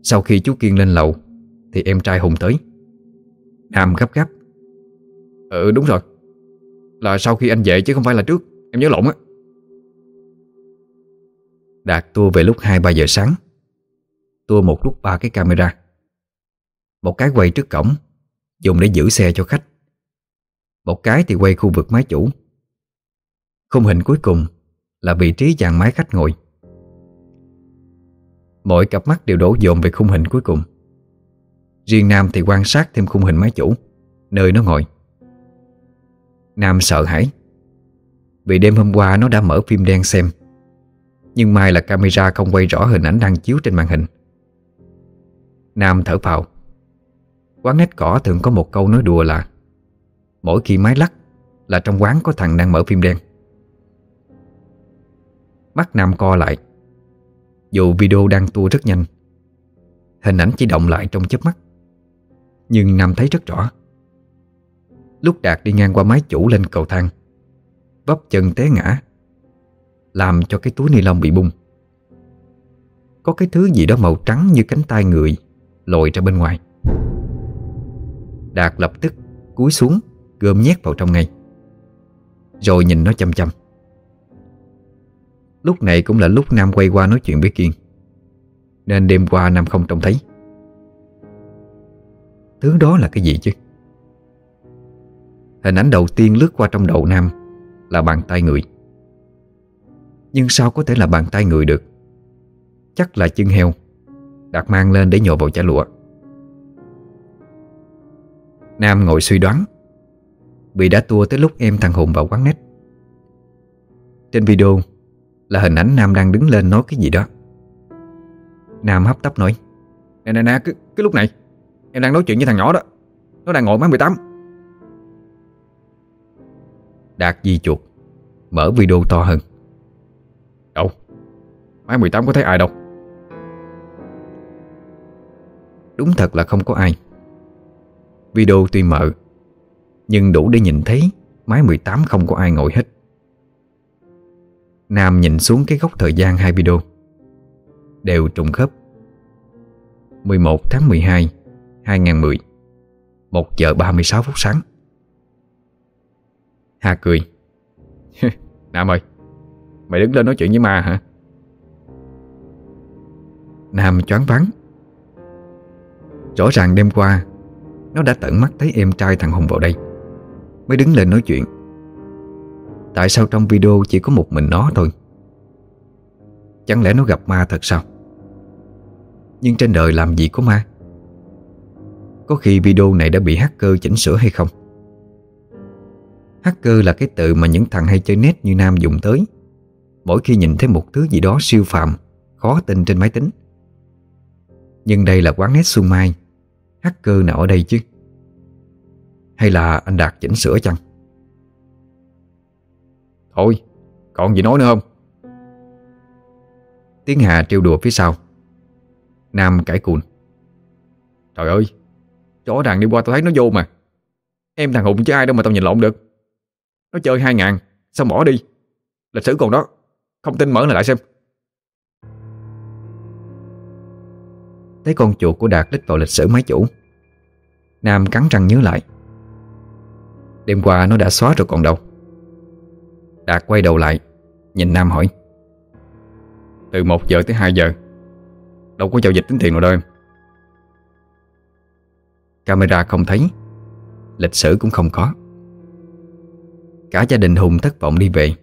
Sau khi chú Kiên lên lầu Thì em trai Hùng tới. Nam gấp gáp Ừ đúng rồi. Là sau khi anh về chứ không phải là trước. Em nhớ lộn á. Đạt tua về lúc 2-3 giờ sáng. Tua một lúc ba cái camera. Một cái quay trước cổng, Dùng để giữ xe cho khách. Một cái thì quay khu vực máy chủ. Khung hình cuối cùng Là vị trí dàn máy khách ngồi. Mọi cặp mắt đều đổ dồn về khung hình cuối cùng. Riêng Nam thì quan sát thêm khung hình máy chủ, Nơi nó ngồi. Nam sợ hãi. Vì đêm hôm qua nó đã mở phim đen xem, Nhưng may là camera không quay rõ hình ảnh đang chiếu trên màn hình. Nam thở phào. Quán nét cỏ thường có một câu nói đùa là, Mỗi khi máy lắc Là trong quán có thằng đang mở phim đen. Mắt Nam co lại. Dù video đang tua rất nhanh, Hình ảnh chỉ động lại trong chớp mắt, Nhưng Nam thấy rất rõ. Lúc Đạt đi ngang qua mái chủ lên cầu thang Vấp chân té ngã, Làm cho cái túi ni lông bị bung. Có cái thứ gì đó màu trắng như cánh tay người lội ra bên ngoài. Đạt lập tức cúi xuống, Gom nhét vào trong ngay, Rồi nhìn nó chăm chăm. Lúc này cũng là lúc Nam quay qua nói chuyện với Kiên, Nên đêm qua Nam không trông thấy. Thứ đó là cái gì chứ? Hình ảnh đầu tiên lướt qua trong đầu Nam Là bàn tay người. Nhưng sao có thể là bàn tay người được? Chắc là chân heo Đạt mang lên để nhồi vào chả lụa. Nam ngồi suy đoán bị đã tua tới lúc em thằng Hùng vào quán nét Trên video Là hình ảnh Nam đang đứng lên nói cái gì đó. Nam hấp tấp nói Nè nè nè cái, cái lúc này Em đang nói chuyện với thằng nhỏ đó. Nó đang ngồi máy 18 Đạt di chuột. Mở video to hơn. Đâu? Máy 18 có thấy ai đâu? Đúng thật là không có ai. Video tuy mờ Nhưng đủ để nhìn thấy Máy 18 không có ai ngồi hết. Nam nhìn xuống cái góc thời gian hai video. Đều trùng khớp. 11 tháng 12 2010 1 giờ 36 phút sáng Hà cười. [laughs] Nam ơi, Mày đứng lên nói chuyện với ma hả? Nam choáng vắng Rõ ràng đêm qua, Nó đã tận mắt thấy em trai thằng Hùng vào đây, Mới đứng lên nói chuyện. Tại sao trong video chỉ có một mình nó thôi? Chẳng lẽ nó gặp ma thật sao? Nhưng trên đời làm gì có ma? Có khi video này đã bị hacker chỉnh sửa hay không? Hacker là cái từ mà những thằng hay chơi net như Nam dùng tới. Mỗi khi nhìn thấy một thứ gì đó siêu phàm, Khó tin trên máy tính. Nhưng đây là quán net Xuân Mai. Hacker nào ở đây chứ? Hay là anh Đạt chỉnh sửa chăng? Thôi, Còn gì nói nữa không? Tiếng Hà trêu đùa phía sau. Nam cãi cùn. Trời ơi, chó đàn đi qua tao thấy nó vô mà. Em thằng Hùng chứ ai đâu mà tao nhìn lộn được. Nó chơi hai ngàn, Sao bỏ đi? Lịch sử còn đó, Không tin mở lại xem. Thấy con chuột của Đạt đích vào lịch sử máy chủ, Nam cắn răng nhớ lại. Đêm qua nó đã xóa rồi còn đâu. Đạt quay đầu lại, Nhìn Nam hỏi. Từ 1 giờ tới 2 giờ, Đâu có giao dịch tính tiền nào đâu em. Camera không thấy, Lịch sử cũng không có. Cả gia đình Hùng thất vọng đi về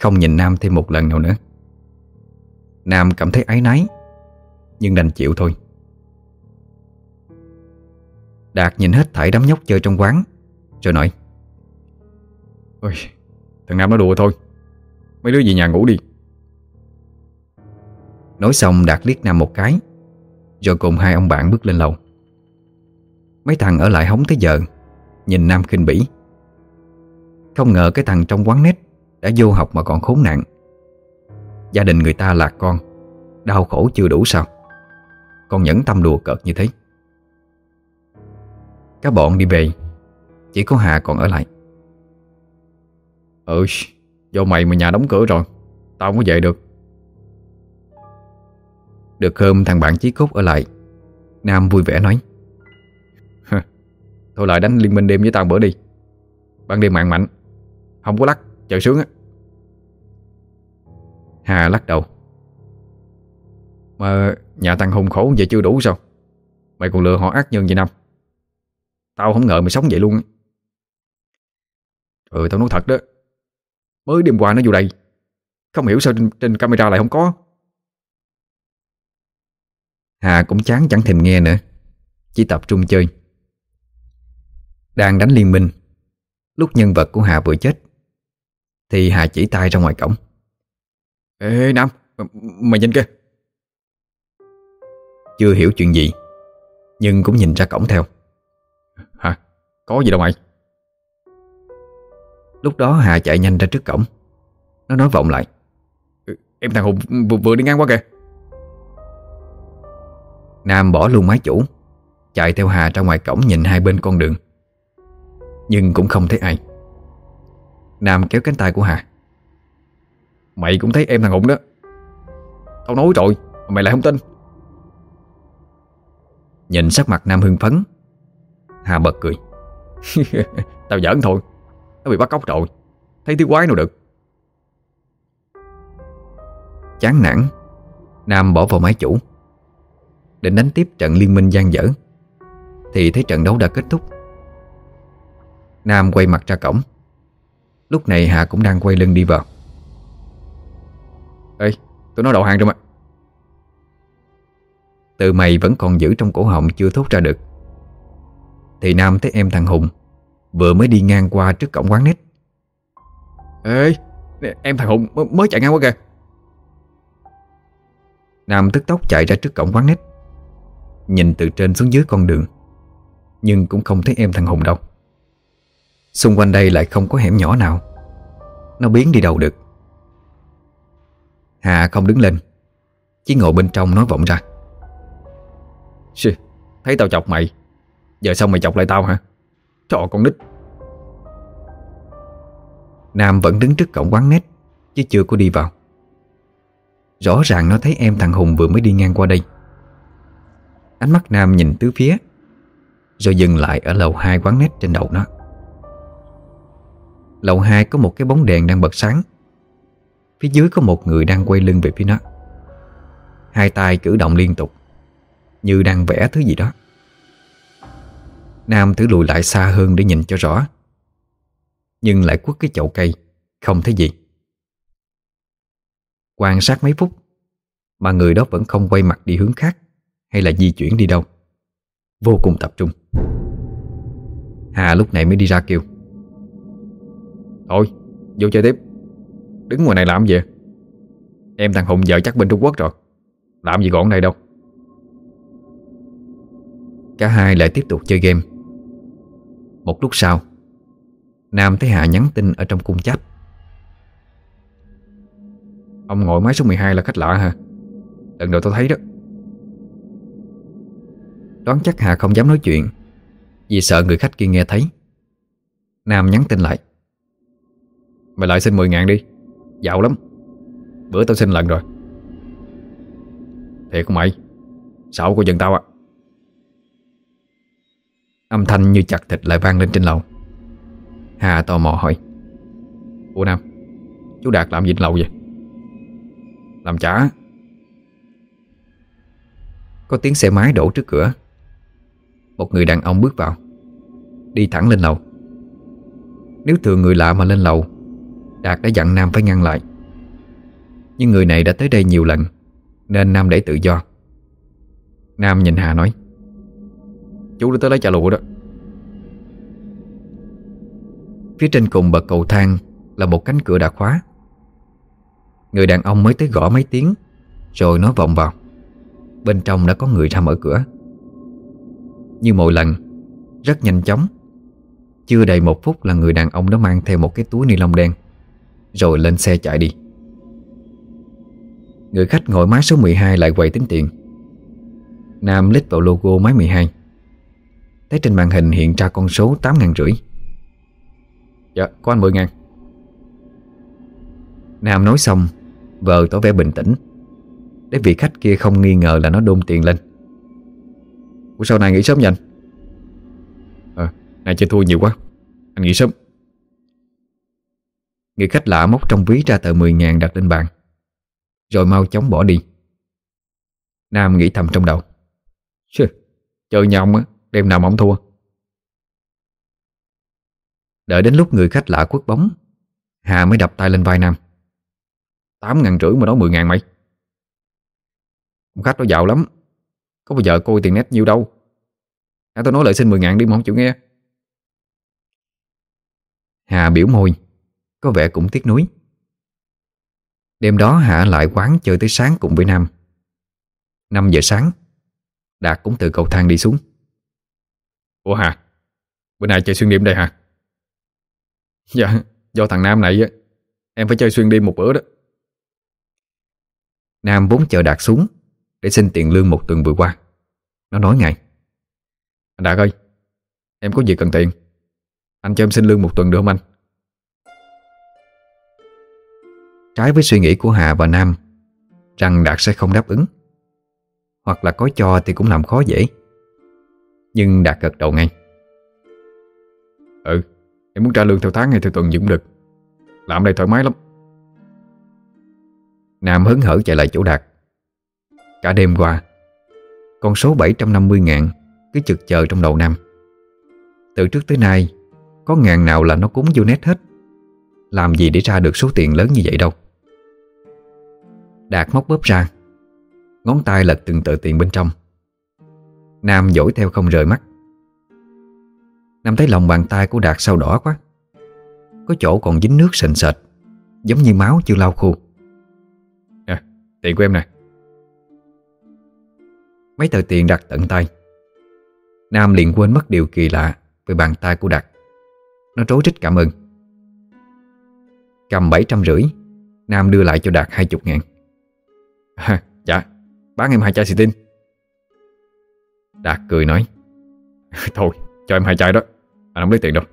Không nhìn Nam thêm một lần nào nữa. Nam cảm thấy áy náy Nhưng đành chịu thôi. Đạt nhìn hết thảy đám nhóc chơi trong quán Rồi nói Ôi, Thằng Nam nó đùa thôi Mấy đứa về nhà ngủ đi. Nói xong Đạt liếc Nam một cái Rồi cùng hai ông bạn bước lên lầu. Mấy thằng ở lại hóng tới giờ Nhìn Nam kinh bỉ. Không ngờ cái thằng trong quán nét Đã vô học mà còn khốn nạn. Gia đình người ta lạc con, Đau khổ chưa đủ sao? Còn nhẫn tâm đùa cợt như thế. Các bọn đi về, Chỉ có Hà còn ở lại. Ừ Do mày mà nhà đóng cửa rồi, Tao không có về được. Được hôm thằng bạn Chí Cốt ở lại, Nam vui vẻ nói. [laughs] Thôi lại đánh liên minh đêm với tao bữa đi. Ban đêm mạng mạnh. Không có lắc, chờ sướng á. Hà lắc đầu. Mà nhà thằng Hùng khổ vậy chưa đủ sao? Mày còn lừa họ ác nhân vậy năm Tao không ngờ mày sống vậy luôn á. Ừ tao nói thật đó. Mới đêm qua nó vô đây. Không hiểu sao trên, trên camera lại không có. Hà cũng chán chẳng thèm nghe nữa. Chỉ tập trung chơi. Đang đánh liên minh Lúc nhân vật của Hà vừa chết thì Hà chỉ tay ra ngoài cổng. Ê Nam Mày nhìn kìa. Chưa hiểu chuyện gì Nhưng cũng nhìn ra cổng theo. Hả? Có gì đâu mày. Lúc đó Hà chạy nhanh ra trước cổng. Nó nói vọng lại. Ừ, Em thằng Hùng vừa, vừa đi ngang qua kìa. Nam bỏ luôn máy chủ Chạy theo Hà ra ngoài cổng nhìn hai bên con đường. Nhưng cũng không thấy ai Nam kéo cánh tay của Hà. Mày cũng thấy em thằng Hùng đó. Tao nói rồi, mà Mày lại không tin. Nhìn sắc mặt Nam hưng phấn, Hà bật cười. [laughs] Tao giỡn thôi Nó bị bắt cóc rồi, Thấy thứ quái nào được. Chán nản, Nam bỏ vào máy chủ. Định đánh tiếp trận liên minh gian dở, Thì thấy trận đấu đã kết thúc. Nam quay mặt ra cổng. Lúc này Hà cũng đang quay lưng đi vào. Ê, Tụi nó đậu hàng rồi mà. Từ mày vẫn còn giữ trong cổ họng chưa thốt ra được. Thì Nam thấy em thằng Hùng Vừa mới đi ngang qua trước cổng quán nít. Ê Em thằng Hùng mới chạy ngang qua kìa. Nam tức tốc chạy ra trước cổng quán nít, Nhìn từ trên xuống dưới con đường, Nhưng cũng không thấy em thằng Hùng đâu. Xung quanh đây lại không có hẻm nhỏ nào. Nó biến đi đâu được? Hà không đứng lên. Chỉ ngồi bên trong nói vọng ra. Xì, Thấy tao chọc mày. Giờ xong mày chọc lại tao hả? Trò con nít. Nam vẫn đứng trước cổng quán nét Chứ chưa có đi vào. Rõ ràng nó thấy em thằng Hùng vừa mới đi ngang qua đây. Ánh mắt Nam nhìn tứ phía Rồi dừng lại ở lầu hai quán nét trên đầu nó. Lầu 2 có một cái bóng đèn đang bật sáng. Phía dưới có một người đang quay lưng về phía nó. Hai tay cử động liên tục, Như đang vẽ thứ gì đó. Nam thử lùi lại xa hơn để nhìn cho rõ, Nhưng lại quất cái chậu cây, Không thấy gì. Quan sát mấy phút, Mà người đó vẫn không quay mặt đi hướng khác, Hay là di chuyển đi đâu. Vô cùng tập trung. Hà lúc này mới đi ra kêu. Thôi, vô chơi tiếp. Đứng ngoài này làm gì? Em thằng Hùng vợ chắc bên Trung Quốc rồi. Làm gì gọn này đâu. Cả hai lại tiếp tục chơi game. Một lúc sau, Nam thấy Hà nhắn tin ở trong cung chat. Ông ngồi máy số 12 là khách lạ hả? Lần đầu tôi thấy đó. Đoán chắc Hà không dám nói chuyện Vì sợ người khách kia nghe thấy. Nam nhắn tin lại. Mày lại xin 10 ngàn đi. Giàu lắm. Bữa tao xin lần rồi. Thiệt không mày? Sao của dân tao à. Âm thanh như chặt thịt lại vang lên trên lầu. Hà tò mò hỏi. Ủa Nam Chú Đạt làm gì trên lầu vậy? Làm chả. Có tiếng xe máy đổ trước cửa. Một người đàn ông bước vào. Đi thẳng lên lầu. Nếu thường người lạ mà lên lầu Đạt đã dặn Nam phải ngăn lại. Nhưng người này đã tới đây nhiều lần, Nên Nam để tự do. Nam nhìn Hà nói, Chú đã tới lấy trà lụa đó. Phía trên cùng bậc cầu thang Là một cánh cửa đã khóa. Người đàn ông mới tới gõ mấy tiếng, Rồi nói vọng vào. Bên trong đã có người ra mở cửa. Như mọi lần, Rất nhanh chóng. Chưa đầy một phút là người đàn ông đó mang theo một cái túi ni lông đen. Rồi lên xe chạy đi. Người khách ngồi máy số 12 lại quầy tính tiền. Nam lít vào logo máy 12 Thấy trên màn hình hiện ra con số 8 ngàn rưỡi. Dạ có anh 10 ngàn. Nam nói xong Vợ tỏ vẻ bình tĩnh. Để vị khách kia không nghi ngờ là nó đôn tiền lên. Ủa sau này nghỉ sớm nhanh. Ờ Này chơi thua nhiều quá. Anh nghỉ sớm. Người khách lạ móc trong ví ra tờ 10 ngàn đặt lên bàn. Rồi mau chóng bỏ đi. Nam nghĩ thầm trong đầu. Chứ, Chơi nhau á Đêm nào mà ông thua. Đợi đến lúc người khách lạ quất bóng Hà mới đập tay lên vai Nam. 8 ngàn rưỡi mà nói 10 ngàn mày. Ông khách đó giàu lắm. Có bao giờ coi tiền nét nhiêu đâu. À tôi nói lại xin 10 ngàn đi mà không chịu nghe. Hà biểu môi. Có vẻ cũng tiếc nuối. Đêm đó Hạ lại quán chơi tới sáng cùng với Nam. 5 giờ sáng Đạt cũng từ cầu thang đi xuống. Ủa Hà Bữa nay chơi xuyên đêm đây hả Dạ Do thằng Nam này á Em phải chơi xuyên đêm một bữa đó. Nam vốn chờ Đạt xuống Để xin tiền lương một tuần vừa qua. Nó nói ngay Anh Đạt ơi Em có gì cần tiền. Anh cho em xin lương một tuần được không anh Trái với suy nghĩ của Hà và Nam Rằng Đạt sẽ không đáp ứng. Hoặc là có cho thì cũng làm khó dễ. Nhưng Đạt gật đầu ngay. Ừ Em muốn trả lương theo tháng hay theo tuần gì cũng được. Làm đây thoải mái lắm. Nam hớn hở chạy lại chỗ Đạt. Cả đêm qua Con số 750 ngàn Cứ chực chờ trong đầu Nam. Từ trước tới nay Có ngàn nào là nó cúng vô nét hết làm gì để ra được số tiền lớn như vậy đâu? Đạt móc bóp ra. Ngón tay lật từng tờ tiền bên trong. Nam dỗi theo không rời mắt. Nam thấy lòng bàn tay của Đạt sao đỏ quá. Có chỗ còn dính nước sền sệt Giống như máu chưa lau khô. À, tiền của em nè. Mấy tờ tiền đặt tận tay. Nam liền quên mất điều kỳ lạ Về bàn tay của Đạt. Nó rối rít cảm ơn. Cầm bảy trăm rưỡi Nam đưa lại cho Đạt hai chục ngàn. [laughs] À, Dạ, bán em hai chai xì tin Đạt cười nói [laughs] Thôi, cho em hai chai đó Anh không lấy tiền đâu.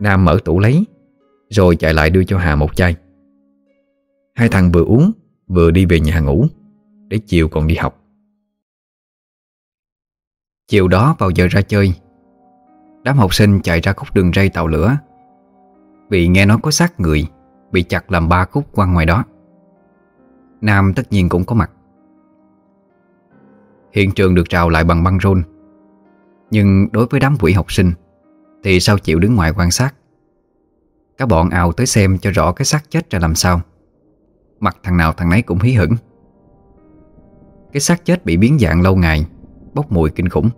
Nam mở tủ lấy Rồi chạy lại đưa cho Hà một chai. Hai thằng vừa uống Vừa đi về nhà ngủ Để chiều còn đi học. Chiều đó vào giờ ra chơi Đám học sinh chạy ra khúc đường ray tàu lửa vì nghe nói có xác người Bị chặt làm ba khúc quăng ngoài đó. Nam tất nhiên cũng có mặt. Hiện trường được trào lại bằng băng rôn, Nhưng đối với đám quỷ học sinh Thì sao chịu đứng ngoài quan sát? Các bọn ào tới xem cho rõ cái xác chết ra làm sao. Mặt thằng nào thằng nấy cũng hí hửng. Cái xác chết bị biến dạng lâu ngày, Bốc mùi kinh khủng.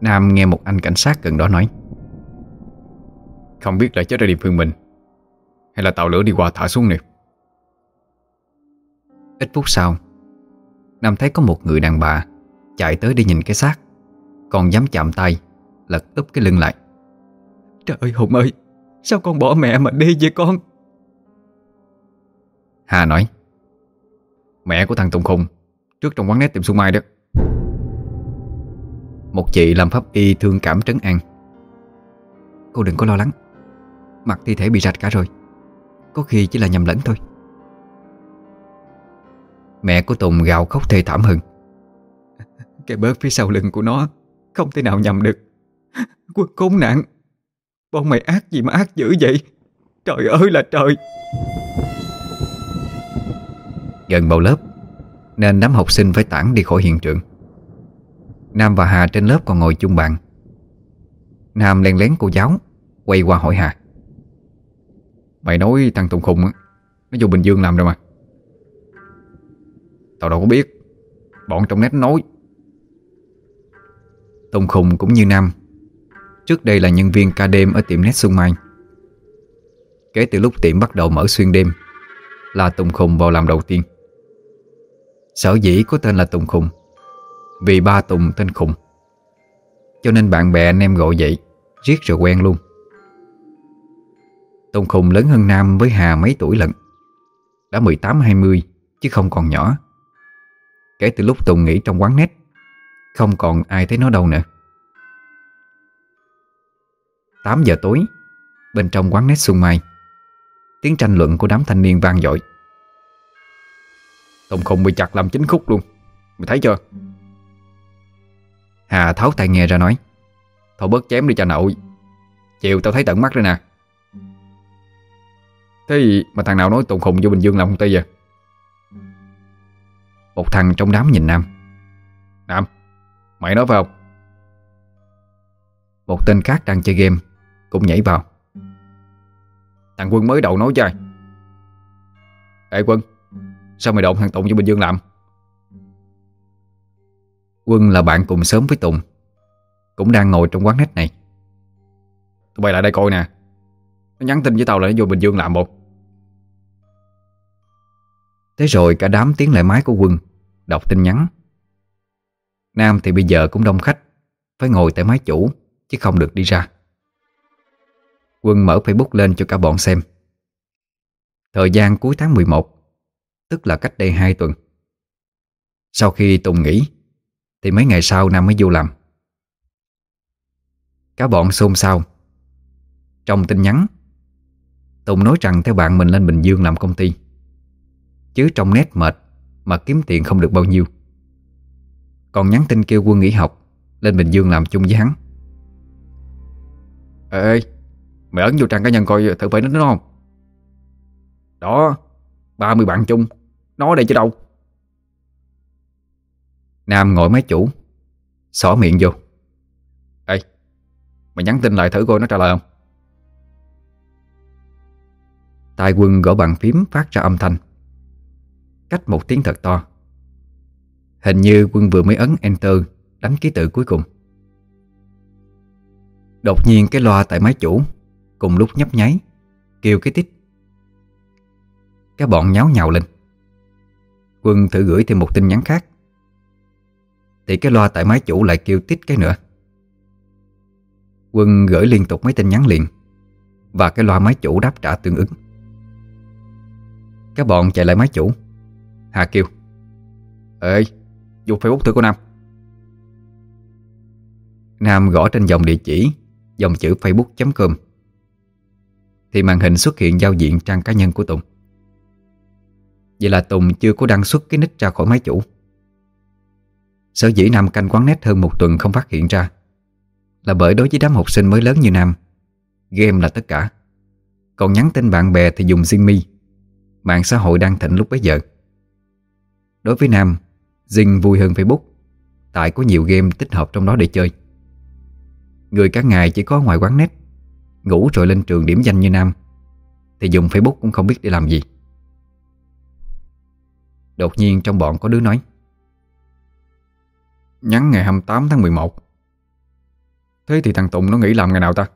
Nam nghe một anh cảnh sát gần đó nói. Không biết là chết ở địa phương mình Hay là tàu lửa đi qua thả xuống nè. Ít phút sau Nam thấy có một người đàn bà Chạy tới đi nhìn cái xác Còn dám chạm tay Lật úp cái lưng lại. Trời ơi Hùng ơi Sao con bỏ mẹ mà đi vậy con? Hà nói Mẹ của thằng Tùng Khùng Trước trong quán nét tiệm Xuân Mai đó. Một chị làm pháp y thương cảm trấn an. Cô đừng có lo lắng Mặt thi thể bị rạch cả rồi. Có khi chỉ là nhầm lẫn thôi. Mẹ của Tùng gào khóc thê thảm hơn. Cái bớt phía sau lưng của nó Không thể nào nhầm được. Quân khốn nạn. Bọn mày ác gì mà ác dữ vậy? Trời ơi là trời. Gần bầu lớp Nên đám học sinh phải tản đi khỏi hiện trường. Nam và Hà trên lớp còn ngồi chung bàn. Nam len lén cô giáo Quay qua hỏi Hà Mày nói thằng Tùng Khùng á, Nó vô Bình Dương làm rồi mà. Tao đâu có biết, Bọn trong nét nói. Tùng Khùng cũng như Nam, Trước đây là nhân viên ca đêm ở tiệm nét Xuân Mai Kể từ lúc tiệm bắt đầu mở xuyên đêm, Là Tùng Khùng vào làm đầu tiên. Sở dĩ có tên là Tùng Khùng, Vì ba Tùng tên Khùng. Cho nên bạn bè anh em gọi vậy, Riết rồi quen luôn. Tùng Khùng lớn hơn Nam với Hà mấy tuổi lận. Đã 18-20 Chứ không còn nhỏ. Kể từ lúc Tùng nghỉ trong quán nét Không còn ai thấy nó đâu nữa. 8 giờ tối, Bên trong quán nét Xuân Mai, Tiếng tranh luận của đám thanh niên vang dội. Tùng Khùng bị chặt làm chính khúc luôn, Mày thấy chưa? Hà tháo tai nghe ra nói, Thôi bớt chém đi cha nội, Chiều tao thấy tận mắt rồi nè. Thế mà thằng nào nói Tùng Khùng vô Bình Dương làm công ty vậy à? Một thằng trong đám nhìn Nam. Nam, Mày nói phải không? Một tên khác đang chơi game Cũng nhảy vào. Thằng Quân mới đầu nói chơi Ê Quân, Sao mày động thằng Tùng vô Bình Dương làm? Quân là bạn cùng sớm với Tùng Cũng đang ngồi trong quán nét này. Tụi bay lại đây coi nè. Nó nhắn tin với tao là nó vô Bình Dương làm một. Thế rồi cả đám tiến lại máy của Quân Đọc tin nhắn. Nam thì bây giờ cũng đông khách, Phải ngồi tại máy chủ, Chứ không được đi ra. Quân mở Facebook lên cho cả bọn xem. Thời gian cuối tháng 11 Tức là cách đây 2 tuần. Sau khi Tùng nghỉ, Thì mấy ngày sau Nam mới vô làm. Cả bọn xôn xao. Trong tin nhắn Tùng nói rằng theo bạn mình lên Bình Dương làm công ty. Chứ trong nét mệt Mà kiếm tiền không được bao nhiêu. Còn nhắn tin kêu quân nghỉ học Lên Bình Dương làm chung với hắn. Ê, ê Mày ấn vô trang cá nhân coi thử phải nó nó không? Đó 30 bạn chung Nói đây chứ đâu? Nam ngồi máy chủ Xỏ miệng vô. Ê Mày nhắn tin lại thử coi nó trả lời không Tai quân gõ bàn phím phát ra âm thanh. Cách một tiếng thật to. Hình như quân vừa mới ấn Enter, Đánh ký tự cuối cùng. Đột nhiên cái loa tại máy chủ, Cùng lúc nhấp nháy, Kêu cái tít. Các bọn nháo nhào lên. Quân thử gửi thêm một tin nhắn khác. Thì cái loa tại máy chủ lại kêu tít cái nữa. Quân gửi liên tục mấy tin nhắn liền, Và cái loa máy chủ đáp trả tương ứng. Các bọn chạy lại máy chủ. Hà kêu Ê, dùng Facebook thử của Nam. Nam gõ trên dòng địa chỉ Dòng chữ facebook.com Thì màn hình xuất hiện giao diện trang cá nhân của Tùng. Vậy là Tùng chưa có đăng xuất cái nick ra khỏi máy chủ. Sở dĩ Nam canh quán nét hơn một tuần không phát hiện ra Là bởi đối với đám học sinh mới lớn như Nam Game là tất cả. Còn nhắn tin bạn bè thì dùng Zing mi. Mạng xã hội đang thịnh lúc bấy giờ. Đối với Nam, Zing vui hơn Facebook. Tại có nhiều game tích hợp trong đó để chơi. Người cả ngày chỉ có ngoài quán net, Ngủ rồi lên trường điểm danh như Nam, Thì dùng Facebook cũng không biết để làm gì. Đột nhiên trong bọn có đứa nói, Nhắn ngày 28 tháng 11 Thế thì thằng Tùng nó nghĩ làm ngày nào ta?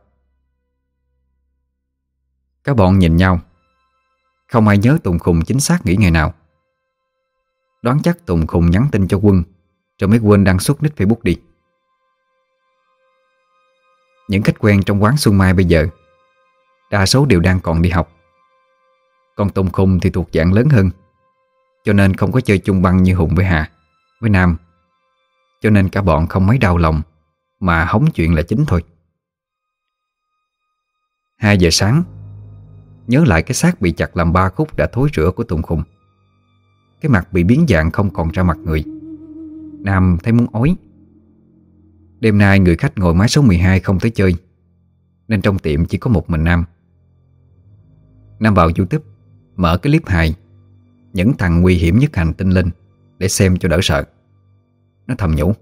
Các bọn nhìn nhau không ai nhớ Tùng Khùng chính xác nghỉ ngày nào. Đoán chắc Tùng Khùng nhắn tin cho Quân Rồi mới quên đăng xuất nick Facebook đi. Những khách quen trong quán Xuân Mai bây giờ, Đa số đều đang còn đi học. Còn Tùng Khùng thì thuộc dạng lớn hơn, Cho nên không có chơi chung băng như Hùng với Hà, Với Nam. Cho nên cả bọn không mấy đau lòng, Mà hóng chuyện là chính thôi. 2 giờ sáng Nhớ lại cái xác bị chặt làm ba khúc đã thối rữa của Tùng Khùng. Cái mặt bị biến dạng không còn ra mặt người. Nam thấy muốn ói. Đêm nay người khách ngồi máy số 12 không tới chơi Nên trong tiệm chỉ có một mình Nam. Nam vào Youtube Mở cái clip hài. Những thằng nguy hiểm nhất hành tinh lên Để xem cho đỡ sợ. Nó thầm nhủ.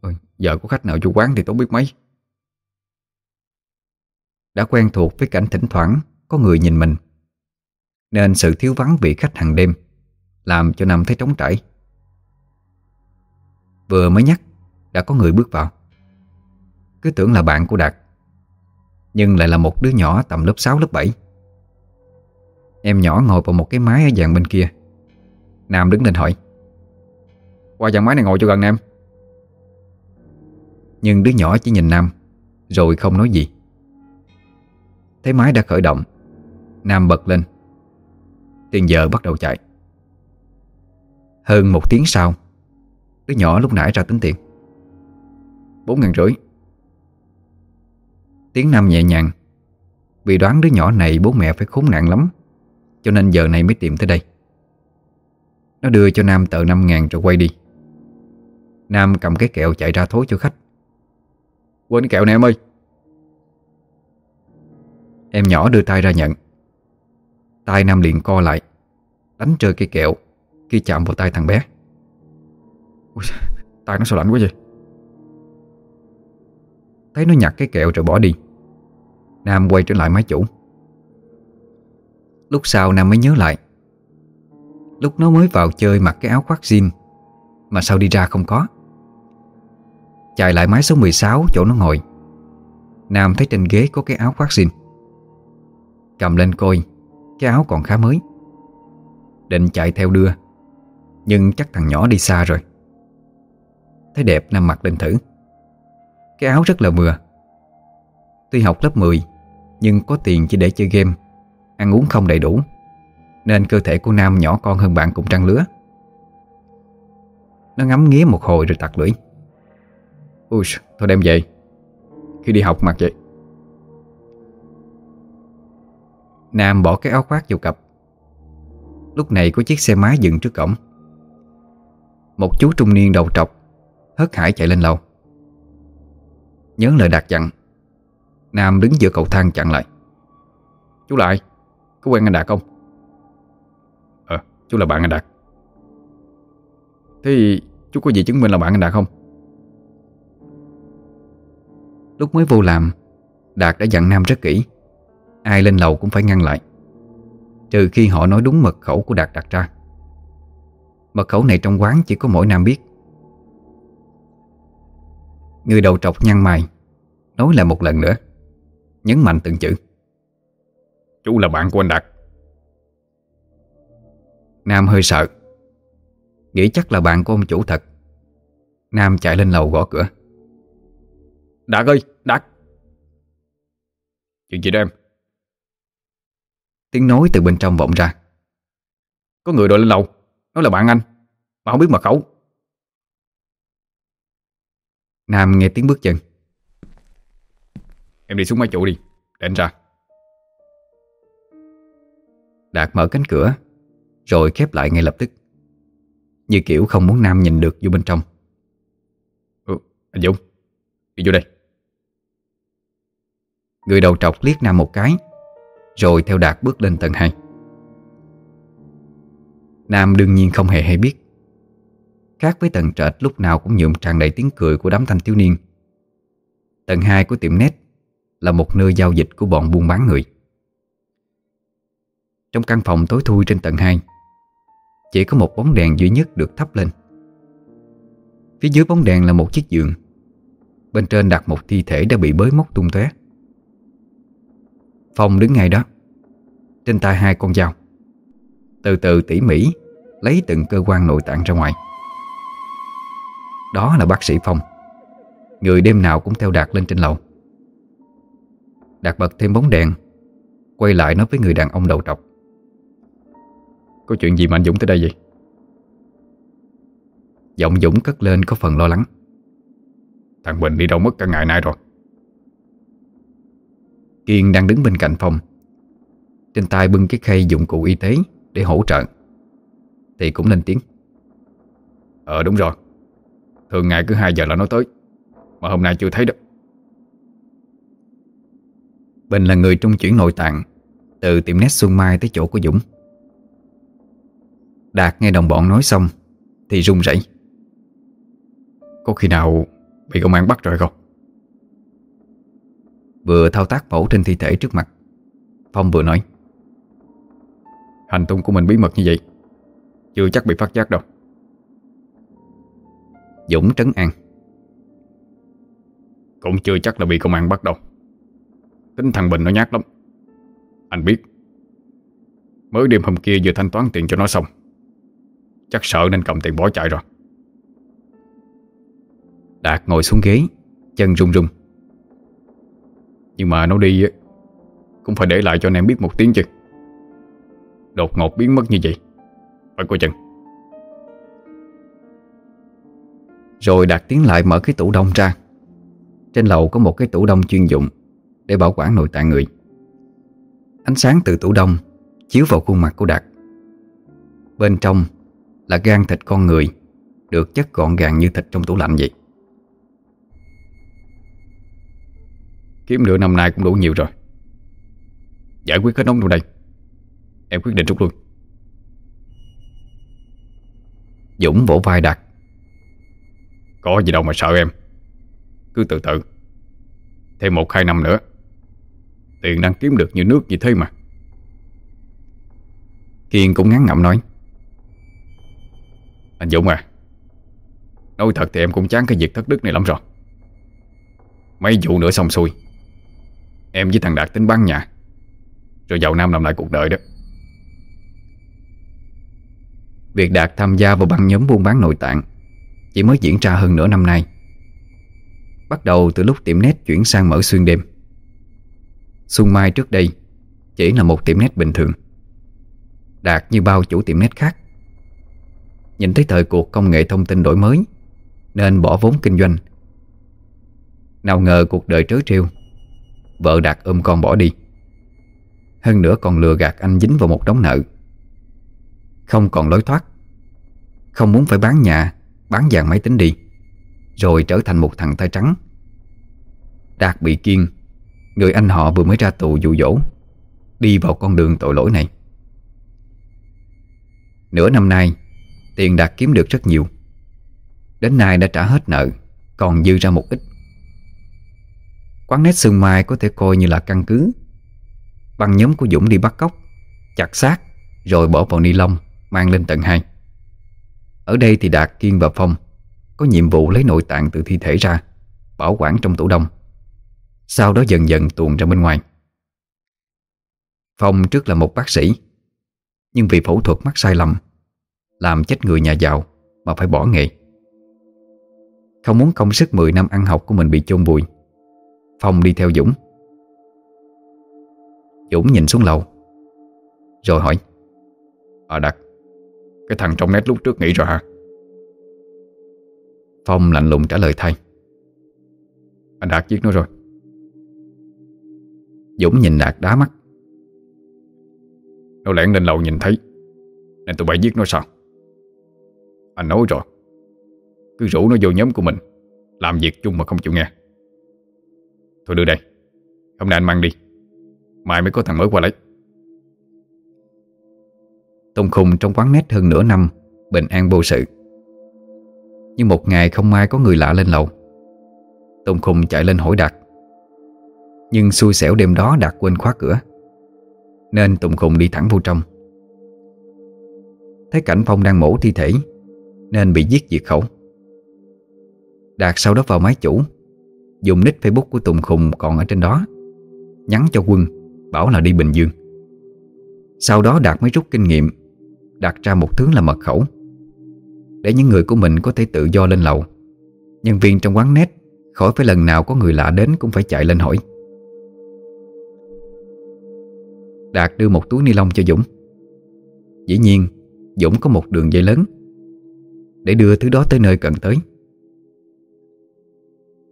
Ôi, Giờ có khách nào vô quán thì tốt biết mấy. Đã quen thuộc với cảnh thỉnh thoảng Có người nhìn mình. Nên sự thiếu vắng vị khách hàng đêm Làm cho Nam thấy trống trải. Vừa mới nhắc, Đã có người bước vào. Cứ tưởng là bạn của Đạt, Nhưng lại là một đứa nhỏ tầm lớp 6 lớp 7 Em nhỏ ngồi vào một cái máy ở dàn bên kia. Nam đứng lên hỏi, Qua dàn máy này ngồi cho gần em. Nhưng đứa nhỏ chỉ nhìn Nam, Rồi không nói gì. Thấy máy đã khởi động, Nam bật lên. Tiền giờ bắt đầu chạy. Hơn một tiếng sau, Đứa nhỏ lúc nãy ra tính tiền. Bốn ngàn rưỡi. Tiếng Nam nhẹ nhàng, Vì đoán đứa nhỏ này bố mẹ phải khốn nạn lắm, Cho nên giờ này mới tìm tới đây. Nó đưa cho Nam tờ 5 ngàn rồi quay đi. Nam cầm cái kẹo chạy ra thối cho khách. Quên kẹo này em ơi. Em nhỏ đưa tay ra nhận. Tay Nam liền co lại Đánh rơi cây kẹo Khi chạm vào tay thằng bé. Ui, Tay nó sao lạnh quá vậy? Thấy nó nhặt cái kẹo rồi bỏ đi. Nam quay trở lại máy chủ. Lúc sau Nam mới nhớ lại. Lúc nó mới vào chơi mặc cái áo khoác jean Mà sao đi ra không có. Chạy lại máy số 16 chỗ nó ngồi. Nam thấy trên ghế có cái áo khoác jean. Cầm lên coi Cái áo còn khá mới. Định chạy theo đưa Nhưng chắc thằng nhỏ đi xa rồi. Thấy đẹp Nam mặc lên thử. Cái áo rất là vừa Tuy học lớp 10 Nhưng có tiền chỉ để chơi game Ăn uống không đầy đủ Nên cơ thể của Nam nhỏ con hơn bạn cùng trăng lứa. Nó ngắm nghía một hồi rồi tặc lưỡi. Ui, thôi đem về. Khi đi học mặc vậy. Nam bỏ cái áo khoác vào cặp. Lúc này có chiếc xe máy dừng trước cổng. Một chú trung niên đầu trọc, Hớt hải chạy lên lầu. Nhớ lời đạt dặn, Nam đứng giữa cầu thang chặn lại. Chú lại, Có quen anh Đạt không? Ờ chú là bạn anh Đạt. Thế chú có gì chứng minh là bạn anh Đạt không? Lúc mới vô làm, Đạt đã dặn Nam rất kỹ. Ai lên lầu cũng phải ngăn lại. Trừ khi họ nói đúng mật khẩu của Đạt đặt ra. Mật khẩu này trong quán chỉ có mỗi Nam biết. Người đầu trọc nhăn mày Nói lại một lần nữa Nhấn mạnh từng chữ. Chú là bạn của anh Đạt. Nam hơi sợ Nghĩ chắc là bạn của ông chủ thật. Nam chạy lên lầu gõ cửa. Đạt ơi Đạt. Chuyện gì đó em Tiếng nói từ bên trong vọng ra. Có người đòi lên lầu Nói là bạn anh Mà không biết mật khẩu. Nam nghe tiếng bước chân. Em đi xuống máy chủ đi Để anh ra. Đạt mở cánh cửa Rồi khép lại ngay lập tức. Như kiểu không muốn Nam nhìn được vô bên trong. Ừ, Anh Dũng Đi vô đây. Người đầu trọc liếc Nam một cái rồi theo Đạt bước lên tầng 2 Nam đương nhiên không hề hay biết. Khác với tầng trệt, lúc nào cũng nhuộm tràn đầy tiếng cười của đám thanh thiếu niên. Tầng 2 của tiệm nét Là một nơi giao dịch của bọn buôn bán người. Trong căn phòng tối thui trên tầng 2 Chỉ có một bóng đèn duy nhất được thắp lên. Phía dưới bóng đèn là một chiếc giường. Bên trên đặt một thi thể đã bị bới móc tung tóe. Phong đứng ngay đó. Trên tay hai con dao. Từ từ tỉ mỉ, Lấy từng cơ quan nội tạng ra ngoài. Đó là bác sĩ Phong. Người đêm nào cũng theo Đạt lên trên lầu. Đạt bật thêm bóng đèn, Quay lại nói với người đàn ông đầu trọc Có chuyện gì mà anh Dũng tới đây vậy? Giọng Dũng cất lên có phần lo lắng. Thằng Bình đi đâu mất cả ngày nay rồi? Kiên đang đứng bên cạnh phòng Trên tay bưng cái khay dụng cụ y tế Để hỗ trợ. Thì cũng lên tiếng. Ờ đúng rồi. Thường ngày cứ 2 giờ là nó tới, Mà hôm nay chưa thấy đâu. Bình là người trung chuyển nội tạng, Từ tiệm nét Xuân Mai tới chỗ của Dũng. Đạt nghe đồng bọn nói xong, Thì run rẩy. Có khi nào bị công an bắt rồi không? Vừa thao tác phẫu trên thi thể trước mặt. Phong vừa nói, Hành tung của mình bí mật như vậy, Chưa chắc bị phát giác đâu. Dũng trấn an, Cũng chưa chắc là bị công an bắt đâu. Tính thằng Bình nó nhát lắm. Anh biết, Mới đêm hôm kia vừa thanh toán tiền cho nó xong, Chắc sợ nên cầm tiền bỏ chạy rồi. Đạt ngồi xuống ghế, Chân run run. Nhưng mà nó đi Cũng phải để lại cho anh em biết một tiếng chứ Đột ngột biến mất như vậy, Phải coi chừng. Rồi Đạt tiến lại mở cái tủ đông ra. Trên lầu có một cái tủ đông chuyên dụng Để bảo quản nội tạng người. Ánh sáng từ tủ đông Chiếu vào khuôn mặt của Đạt. Bên trong là gan thịt con người, Được chất gọn gàng như thịt trong tủ lạnh vậy. Kiếm nửa năm nay cũng đủ nhiều rồi. Giải quyết hết nóng luôn đây Em quyết định rút lui. Dũng vỗ vai Đạt. Có gì đâu mà sợ em. Cứ từ từ. Thêm một, hai năm nữa. Tiền đang kiếm được như nước như thế mà. Kiên cũng ngắn ngậm nói. Anh Dũng à Nói thật thì em cũng chán cái việc thất đức này lắm rồi. Mấy vụ nữa xong xuôi. Em với thằng Đạt tính băng nhà Rồi giàu nam làm lại cuộc đời đó. Việc Đạt tham gia vào băng nhóm buôn bán nội tạng Chỉ mới diễn ra hơn nửa năm nay. Bắt đầu từ lúc tiệm nét chuyển sang mở xuyên đêm. Xuân Mai trước đây Chỉ là một tiệm nét bình thường. Đạt như bao chủ tiệm nét khác. Nhìn thấy thời cuộc công nghệ thông tin đổi mới, Nên bỏ vốn kinh doanh. Nào ngờ cuộc đời trớ trêu Vợ Đạt ôm con bỏ đi. Hơn nữa còn lừa gạt anh dính vào một đống nợ. Không còn lối thoát. Không muốn phải bán nhà, Bán vàng máy tính đi. Rồi trở thành một thằng tay trắng. Đạt bị kiên Người anh họ vừa mới ra tù dụ dỗ. Đi vào con đường tội lỗi này. Nửa năm nay, Tiền Đạt kiếm được rất nhiều. Đến nay đã trả hết nợ, Còn dư ra một ít. Quán nét sương mai có thể coi như là căn cứ. Băng nhóm của Dũng đi bắt cóc, Chặt xác, Rồi bỏ vào ni lông, Mang lên tầng 2 Ở đây thì Đạt, Kiên và Phong Có nhiệm vụ lấy nội tạng từ thi thể ra, Bảo quản trong tủ đông. Sau đó dần dần tuồn ra bên ngoài. Phong trước là một bác sĩ, Nhưng vì phẫu thuật mắc sai lầm, Làm chết người nhà giàu Mà phải bỏ nghề. Không muốn công sức 10 năm ăn học của mình bị chôn vùi Phong đi theo Dũng. Dũng nhìn xuống lầu, Rồi hỏi À Đạt, Cái thằng trong nét lúc trước nghỉ rồi hả? Phong lạnh lùng trả lời thay Anh Đạt giết nó rồi. Dũng nhìn Đạt đá mắt. Nó lẻn lên lầu nhìn thấy, Nên tụi bay giết nó sao? Anh nói rồi, Cứ rủ nó vô nhóm của mình, Làm việc chung mà không chịu nghe. Thôi đưa đây. Hôm nay anh mang đi. Mai mới có thằng mới qua lấy. Tông Khùng trong quán nét hơn nửa năm, Bình an vô sự. Nhưng một ngày không ai có người lạ lên lầu. Tông Khùng chạy lên hỏi Đạt. Nhưng xui xẻo đêm đó Đạt quên khóa cửa, Nên Tùng Khùng đi thẳng vô trong. Thấy cảnh Phong đang mổ thi thể, Nên bị giết diệt khẩu. Đạt sau đó vào máy chủ. Dùng nick Facebook của Tùng Khùng còn ở trên đó. Nhắn cho quân, Bảo là đi Bình Dương. Sau đó Đạt mới rút kinh nghiệm, Đặt ra một thứ là mật khẩu. Để những người của mình có thể tự do lên lầu. Nhân viên trong quán net, Khỏi phải lần nào có người lạ đến Cũng phải chạy lên hỏi. Đạt đưa một túi ni lông cho Dũng. Dĩ nhiên, Dũng có một đường dây lớn. Để đưa thứ đó tới nơi cần tới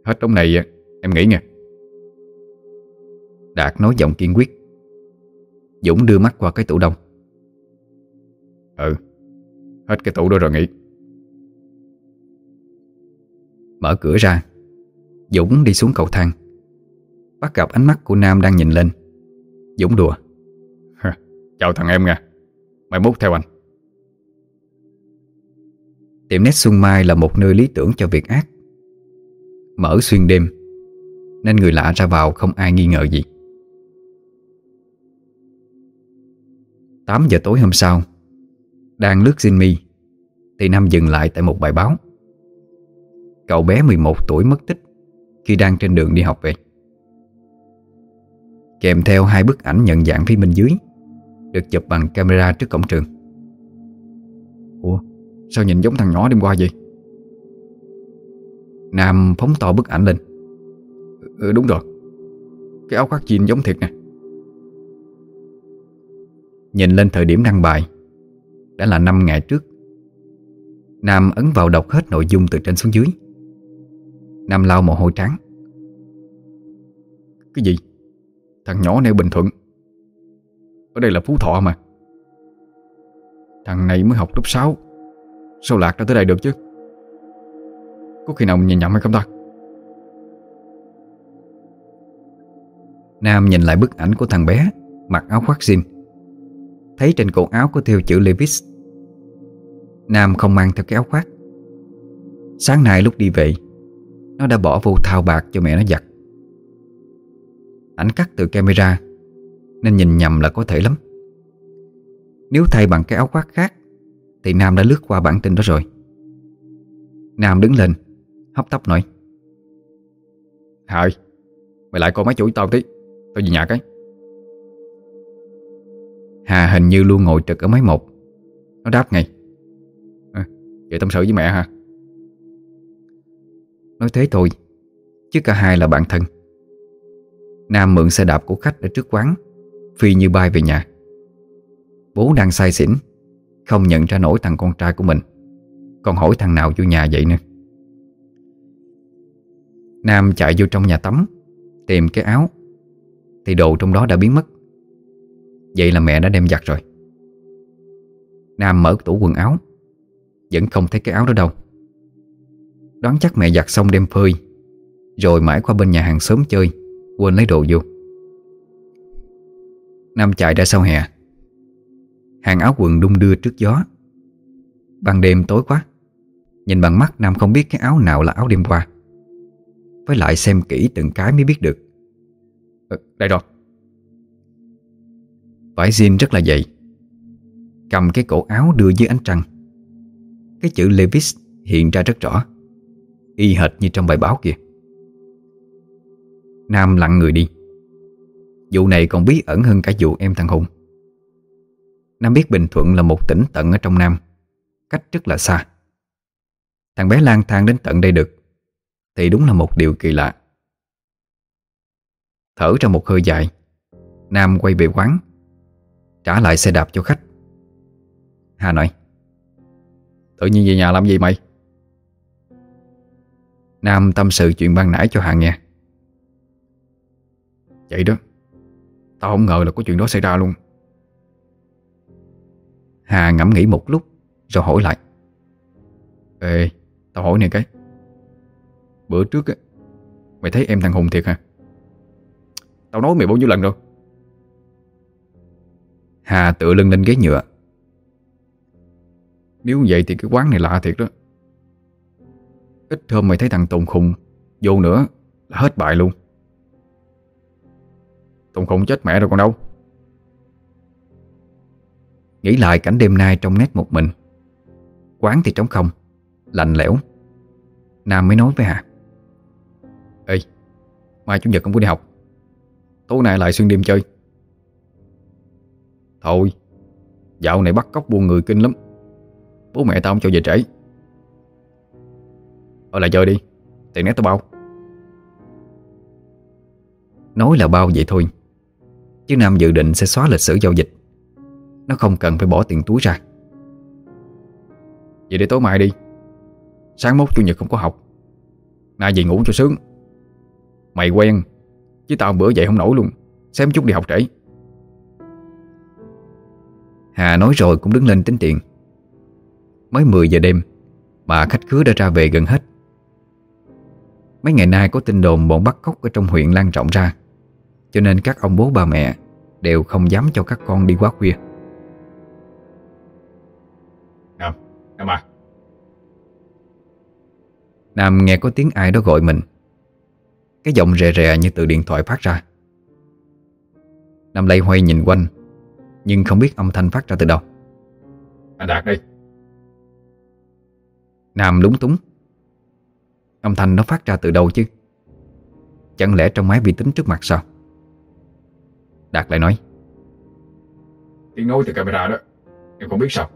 Hết trong này, em nghĩ nha. Đạt nói giọng kiên quyết. Dũng đưa mắt qua cái tủ đông. Ừ Hết cái tủ đó rồi nghỉ. Mở cửa ra, Dũng đi xuống cầu thang. Bắt gặp ánh mắt của Nam đang nhìn lên. Dũng đùa. Chào thằng em nha. Mày mốt theo anh. Tiệm nét Xuân Mai là một nơi lý tưởng cho việc ác. Mở xuyên đêm. Nên người lạ ra vào không ai nghi ngờ gì. 8 giờ tối hôm sau, Đang lướt xin mi, Thì Nam dừng lại tại một bài báo. Cậu bé 11 tuổi mất tích Khi đang trên đường đi học về. Kèm theo hai bức ảnh nhận dạng phía bên dưới, Được chụp bằng camera trước cổng trường. Ủa, Sao nhìn giống thằng nhỏ đêm qua vậy? Nam phóng to bức ảnh lên. Ừ, ừ đúng rồi. Cái áo khoác jean giống thiệt nè. Nhìn lên thời điểm đăng bài, Đã là 5 ngày trước. Nam ấn vào đọc hết nội dung từ trên xuống dưới. Nam lau mồ hôi trắng. Cái gì? Thằng nhỏ này Bình Thuận. Ở đây là Phú Thọ mà. Thằng này mới học lớp 6 Sao lạc ra tới đây được chứ? Có khi nào mình nhìn nhầm hay không ta? Nam nhìn lại bức ảnh của thằng bé, Mặc áo khoác jean Thấy trên cổ áo có theo chữ Levis. Nam không mang theo cái áo khoác. Sáng nay lúc đi về, Nó đã bỏ vô thao bạc cho mẹ nó giặt. Ảnh cắt từ camera, Nên nhìn nhầm là có thể lắm. Nếu thay bằng cái áo khoác khác, Thì Nam đã lướt qua bản tin đó rồi. Nam đứng lên Hấp tấp nói. Hải Mày lại coi máy chủ tao tí Tao về nhà cái. Hà hình như luôn ngồi trực ở máy một. Nó đáp ngay. À, Vậy tâm sự với mẹ hả? Nói thế thôi Chứ cả hai là bạn thân. Nam mượn xe đạp của khách ở trước quán Phi như bay về nhà. Bố đang say xỉn Không nhận ra nổi thằng con trai của mình. Còn hỏi thằng nào vô nhà vậy nữa? Nam chạy vô trong nhà tắm, Tìm cái áo, Thì đồ trong đó đã biến mất. Vậy là mẹ đã đem giặt rồi. Nam mở tủ quần áo, Vẫn không thấy cái áo đó đâu. Đoán chắc mẹ giặt xong đem phơi, Rồi mãi qua bên nhà hàng xóm chơi, Quên lấy đồ vô. Nam chạy ra sau hè, Hàng áo quần đung đưa trước gió. Ban đêm tối quá, Nhìn bằng mắt Nam không biết cái áo nào là áo đêm qua. Với lại xem kỹ từng cái mới biết được. Ừ, Đây rồi Vải jean rất là dày. Cầm cái cổ áo đưa dưới ánh trăng. Cái chữ Levis hiện ra rất rõ. Y hệt như trong bài báo kia. Nam lặng người đi. Vụ này còn bí ẩn hơn cả vụ em thằng Hùng. Nam biết Bình Thuận là một tỉnh tận ở trong Nam Cách rất là xa. Thằng bé lang thang đến tận đây được. Thì đúng là một điều kỳ lạ. Thở ra một hơi dài, Nam quay về quán, Trả lại xe đạp cho khách. Hà nói, Tự nhiên về nhà làm gì mày? Nam tâm sự chuyện ban nãy cho Hà nghe. Vậy đó, Tao không ngờ là có chuyện đó xảy ra luôn. Hà ngẫm nghĩ một lúc, Rồi hỏi lại, Ê, Tao hỏi này cái Bữa trước á, Mày thấy em thằng Hùng thiệt hả? Tao nói mày bao nhiêu lần rồi? Hà tựa lưng lên ghế nhựa. Nếu vậy thì cái quán này lạ thiệt đó. Ít hôm mày thấy thằng Tùng khùng Vô nữa là hết bài luôn. Tùng khùng chết mẹ rồi còn đâu. Nghĩ lại cảnh đêm nay trong nét một mình. Quán thì trống không, Lạnh lẽo. Nam mới nói với Hà. Mai Chủ nhật không có đi học. Tối nay lại xuyên đêm chơi. Thôi, Dạo này bắt cóc buôn người kinh lắm. Bố mẹ tao không cho về trễ. Ở lại chơi đi Tiền nét tao bao. Nói là bao vậy thôi, Chứ Nam dự định sẽ xóa lịch sử giao dịch. Nó không cần phải bỏ tiền túi ra. Vậy để tối mai đi. Sáng mốt Chủ nhật không có học. Nay về ngủ cho sướng. Mày quen. Chứ tao bữa dậy không nổi luôn. Xem chút đi học trễ. Hà nói rồi cũng đứng lên tính tiền. Mới 10 giờ đêm Mà khách khứa đã ra về gần hết. Mấy ngày nay có tin đồn bọn bắt cóc ở trong huyện lan rộng ra. Cho nên các ông bố bà mẹ Đều không dám cho các con đi quá khuya. Nam, Nam à. Nam nghe có tiếng ai đó gọi mình Cái giọng rè rè như từ điện thoại phát ra. Nam lây hoay nhìn quanh Nhưng không biết âm thanh phát ra từ đâu. Anh Đạt đây Nam lúng túng. Âm thanh nó phát ra từ đâu chứ? Chẳng lẽ trong máy vi tính trước mặt sao? Đạt lại nói. Tiếng nói từ camera đó Em không biết sao.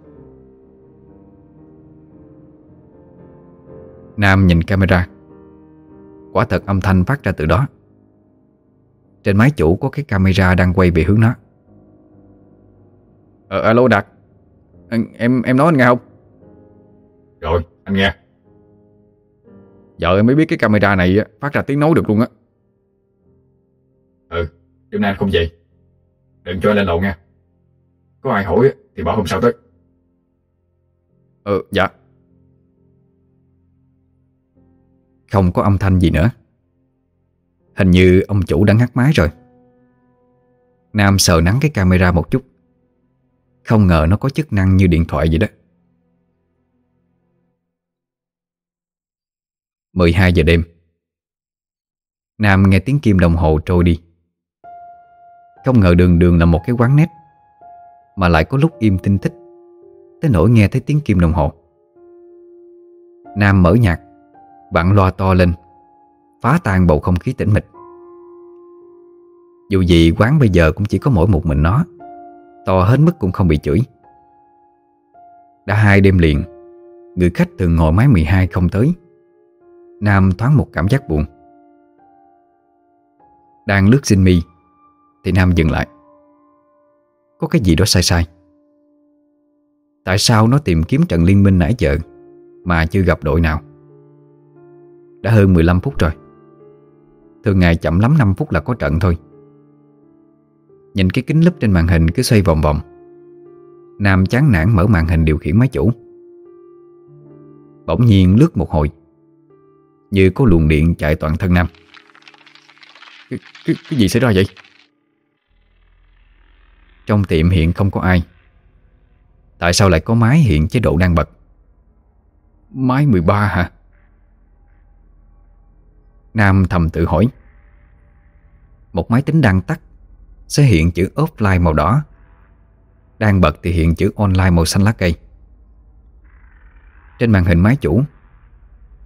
Nam nhìn camera Quả thật âm thanh phát ra từ đó. Trên máy chủ có cái camera đang quay về hướng nó. Ờ alo Đạt. Em em nói anh nghe không? Rồi anh nghe. Giờ em mới biết cái camera này phát ra tiếng nói được luôn á. Ừ Đêm nay anh không về. Đừng cho lên lầu nha Có ai hỏi thì bảo hôm sau tới. Ừ dạ Không có âm thanh gì nữa. Hình như ông chủ đã ngắt máy rồi. Nam sờ nắng cái camera một chút. Không ngờ nó có chức năng như điện thoại vậy đó. 12 giờ đêm. Nam nghe tiếng kim đồng hồ trôi đi. Không ngờ đường đường là một cái quán nét Mà lại có lúc im tinh thích. Tới nỗi nghe thấy tiếng kim đồng hồ. Nam mở nhạc. Vặn loa to lên, Phá tan bầu không khí tĩnh mịch. Dù gì quán bây giờ cũng chỉ có mỗi một mình nó, To hết mức cũng không bị chửi. Đã hai đêm liền, Người khách từ ngồi máy 12 không tới. Nam thoáng một cảm giác buồn. Đang lướt xin mi, Thì Nam dừng lại. Có cái gì đó sai sai? Tại sao nó tìm kiếm trận liên minh nãy giờ Mà chưa gặp đội nào? Đã hơn 15 phút rồi. Thường ngày chậm lắm 5 phút là có trận thôi. Nhìn cái kính lúp trên màn hình cứ xoay vòng vòng. Nam chán nản mở màn hình điều khiển máy chủ. Bỗng nhiên lướt một hồi Như có luồng điện chạy toàn thân Nam. Cái, cái, cái gì xảy ra vậy? Trong tiệm hiện không có ai. Tại sao lại có máy hiện chế độ đang bật? Máy 13 hả? Nam thầm tự hỏi. Một máy tính đang tắt, Sẽ hiện chữ offline màu đỏ. Đang bật thì hiện chữ online màu xanh lá cây. Trên màn hình máy chủ,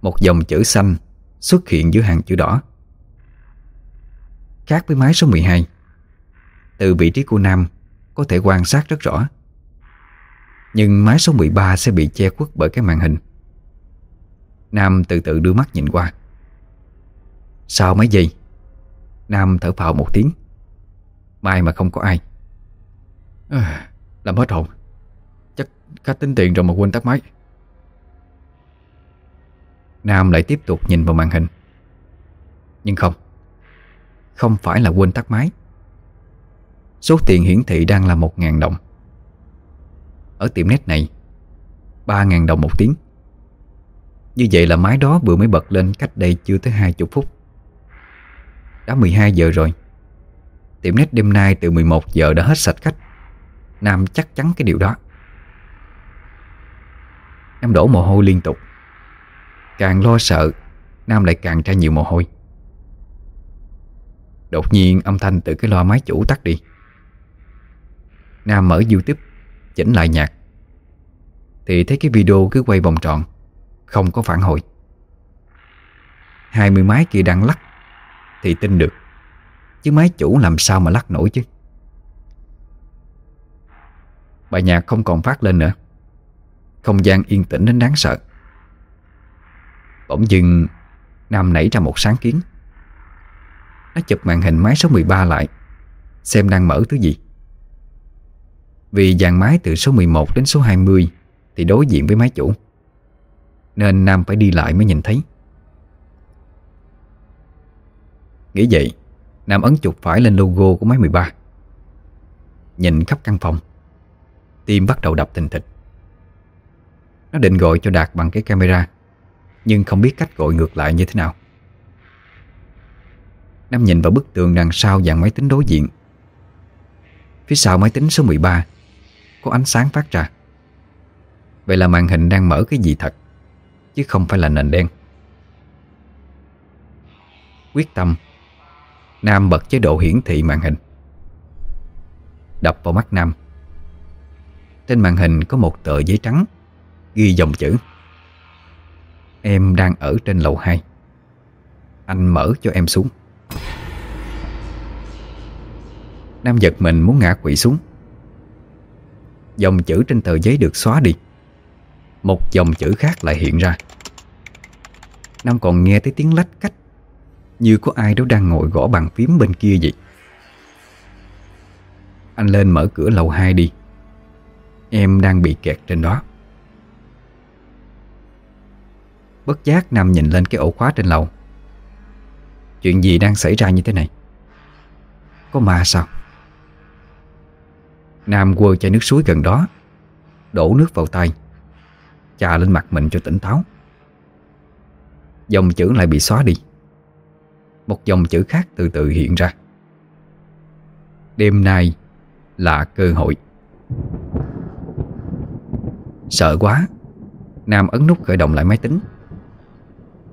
Một dòng chữ xanh xuất hiện dưới hàng chữ đỏ. Khác với máy số 12 Từ vị trí của Nam Có thể quan sát rất rõ. Nhưng máy số 13 sẽ bị che khuất bởi cái màn hình. Nam từ từ đưa mắt nhìn qua sao mấy gì? Nam thở phào một tiếng. May mà không có ai. À, Làm hết hồn. Chắc khách tính tiền rồi mà quên tắt máy. Nam lại tiếp tục nhìn vào màn hình. Nhưng không. Không phải là quên tắt máy. Số tiền hiển thị đang là 1.000 đồng. Ở tiệm nét này 3.000 đồng một tiếng. Như vậy là máy đó vừa mới bật lên cách đây chưa tới 20 phút. Đã 12 giờ rồi. Tiệm nét đêm nay từ 11 giờ đã hết sạch khách. Nam chắc chắn cái điều đó. Nam đổ mồ hôi liên tục. Càng lo sợ, Nam lại càng ra nhiều mồ hôi. Đột nhiên âm thanh từ cái loa máy chủ tắt đi. Nam mở Youtube, Chỉnh lại nhạc. Thì thấy cái video cứ quay vòng tròn, Không có phản hồi. Hai mươi máy kia đang lắc. Thì tin được. Chứ máy chủ làm sao mà lắc nổi chứ? Bài nhạc không còn phát lên nữa. Không gian yên tĩnh đến đáng sợ. Bỗng dưng, Nam nảy ra một sáng kiến. Nó chụp màn hình máy số 13 lại, Xem đang mở thứ gì. Vì dàn máy từ số 11 đến số 20 Thì đối diện với máy chủ, Nên Nam phải đi lại mới nhìn thấy. Nghĩ vậy, Nam ấn chuột phải lên logo của máy 13 Nhìn khắp căn phòng, Tim bắt đầu đập thình thịch. Nó định gọi cho Đạt bằng cái camera, Nhưng không biết cách gọi ngược lại như thế nào. Nam nhìn vào bức tường đằng sau dàn máy tính đối diện. Phía sau máy tính số 13 Có ánh sáng phát ra. Vậy là màn hình đang mở cái gì thật, Chứ không phải là nền đen. Quyết tâm Nam bật chế độ hiển thị màn hình. Đập vào mắt Nam. Trên màn hình có một tờ giấy trắng, Ghi dòng chữ. Em đang ở trên lầu 2 Anh mở cho em xuống. Nam giật mình muốn ngã quỵ xuống. Dòng chữ trên tờ giấy được xóa đi. Một dòng chữ khác lại hiện ra. Nam còn nghe thấy tiếng lách cách như có ai đó đang ngồi gõ bàn phím bên kia vậy? Anh lên mở cửa lầu 2 đi. Em đang bị kẹt trên đó. Bất giác Nam nhìn lên cái ổ khóa trên lầu. Chuyện gì đang xảy ra như thế này? Có ma sao? Nam quơ chai nước suối gần đó, Đổ nước vào tay Chà lên mặt mình cho tỉnh táo. Dòng chữ lại bị xóa đi một dòng chữ khác từ từ hiện ra. Đêm nay là cơ hội. Sợ quá, Nam ấn nút khởi động lại máy tính.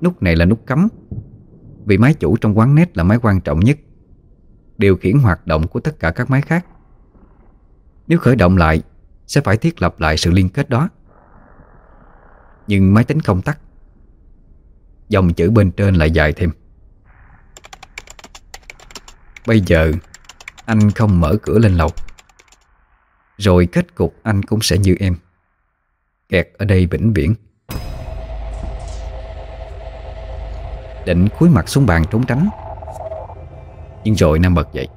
Nút này là nút cấm Vì máy chủ trong quán net là máy quan trọng nhất, Điều khiển hoạt động của tất cả các máy khác. Nếu khởi động lại, Sẽ phải thiết lập lại sự liên kết đó. Nhưng máy tính không tắt. Dòng chữ bên trên lại dài thêm. Bây giờ, anh không mở cửa lên lầu. Rồi kết cục anh cũng sẽ như em. Kẹt ở đây vĩnh viễn. Định cúi mặt xuống bàn trốn tránh Nhưng rồi Nam bật dậy.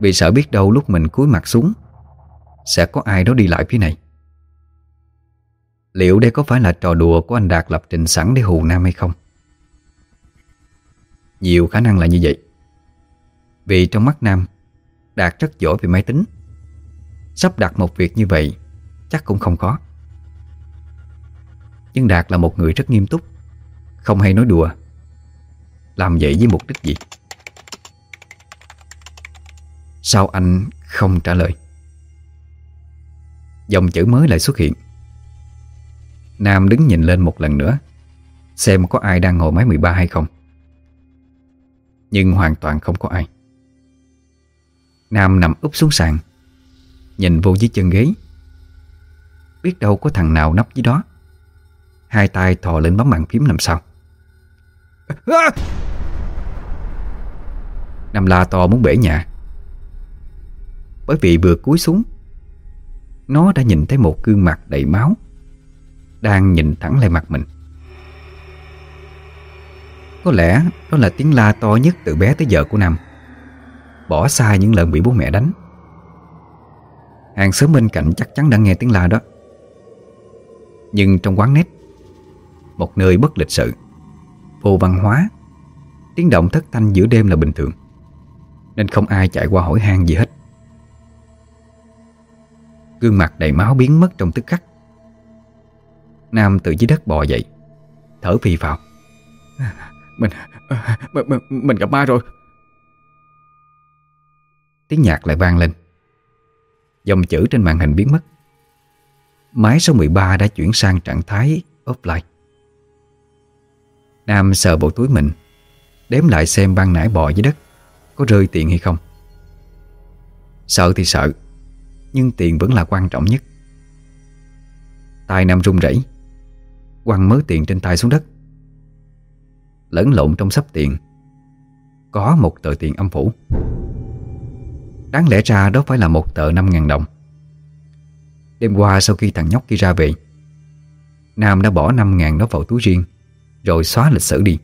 Vì sợ biết đâu lúc mình cúi mặt xuống, Sẽ có ai đó đi lại phía này. Liệu đây có phải là trò đùa của anh Đạt lập trình sẵn để hù Nam hay không? Nhiều khả năng là như vậy vì trong mắt Nam Đạt rất giỏi về máy tính. Sắp đặt một việc như vậy, Chắc cũng không khó. Nhưng Đạt là một người rất nghiêm túc, Không hay nói đùa. Làm vậy với mục đích gì? Sao anh không trả lời? Dòng chữ mới lại xuất hiện. Nam đứng nhìn lên một lần nữa, Xem có ai đang ngồi máy 13 hay không. Nhưng hoàn toàn không có ai. Nam nằm úp xuống sàn, Nhìn vô dưới chân ghế. Biết đâu có thằng nào nấp dưới đó. Hai tay thò lên bấm bàn phím làm sao. Nam la to muốn bể nhà. Bởi vì vừa cúi xuống, Nó đã nhìn thấy một gương mặt đầy máu, Đang nhìn thẳng lại mặt mình. Có lẽ đó là tiếng la to nhất từ bé tới giờ của Nam. Bỏ xa những lần bị bố mẹ đánh. Hàng xóm bên cạnh chắc chắn đã nghe tiếng la đó. Nhưng trong quán nét Một nơi bất lịch sự Vô văn hóa Tiếng động thất thanh giữa đêm là bình thường Nên không ai chạy qua hỏi han gì hết. Gương mặt đầy máu biến mất trong tức khắc. Nam từ dưới đất bò dậy Thở phì phào. Mình, mình, mình, mình gặp ma rồi. Tiếng nhạc lại vang lên. Dòng chữ trên màn hình biến mất. Máy số 13 đã chuyển sang trạng thái offline. Nam sờ bộ túi mình, Đếm lại xem ban nãy bò dưới đất Có rơi tiền hay không. Sợ thì sợ, Nhưng tiền vẫn là quan trọng nhất. Tay Nam run rẩy, Quăng mớ tiền trên tay xuống đất. Lẫn lộn trong sắp tiền, Có một tờ tiền âm phủ. Đáng lẽ ra đó phải là một tờ 5.000 đồng. Đêm qua sau khi thằng nhóc kia ra về, Nam đã bỏ 5.000 đó vào túi riêng, Rồi xóa lịch sử đi.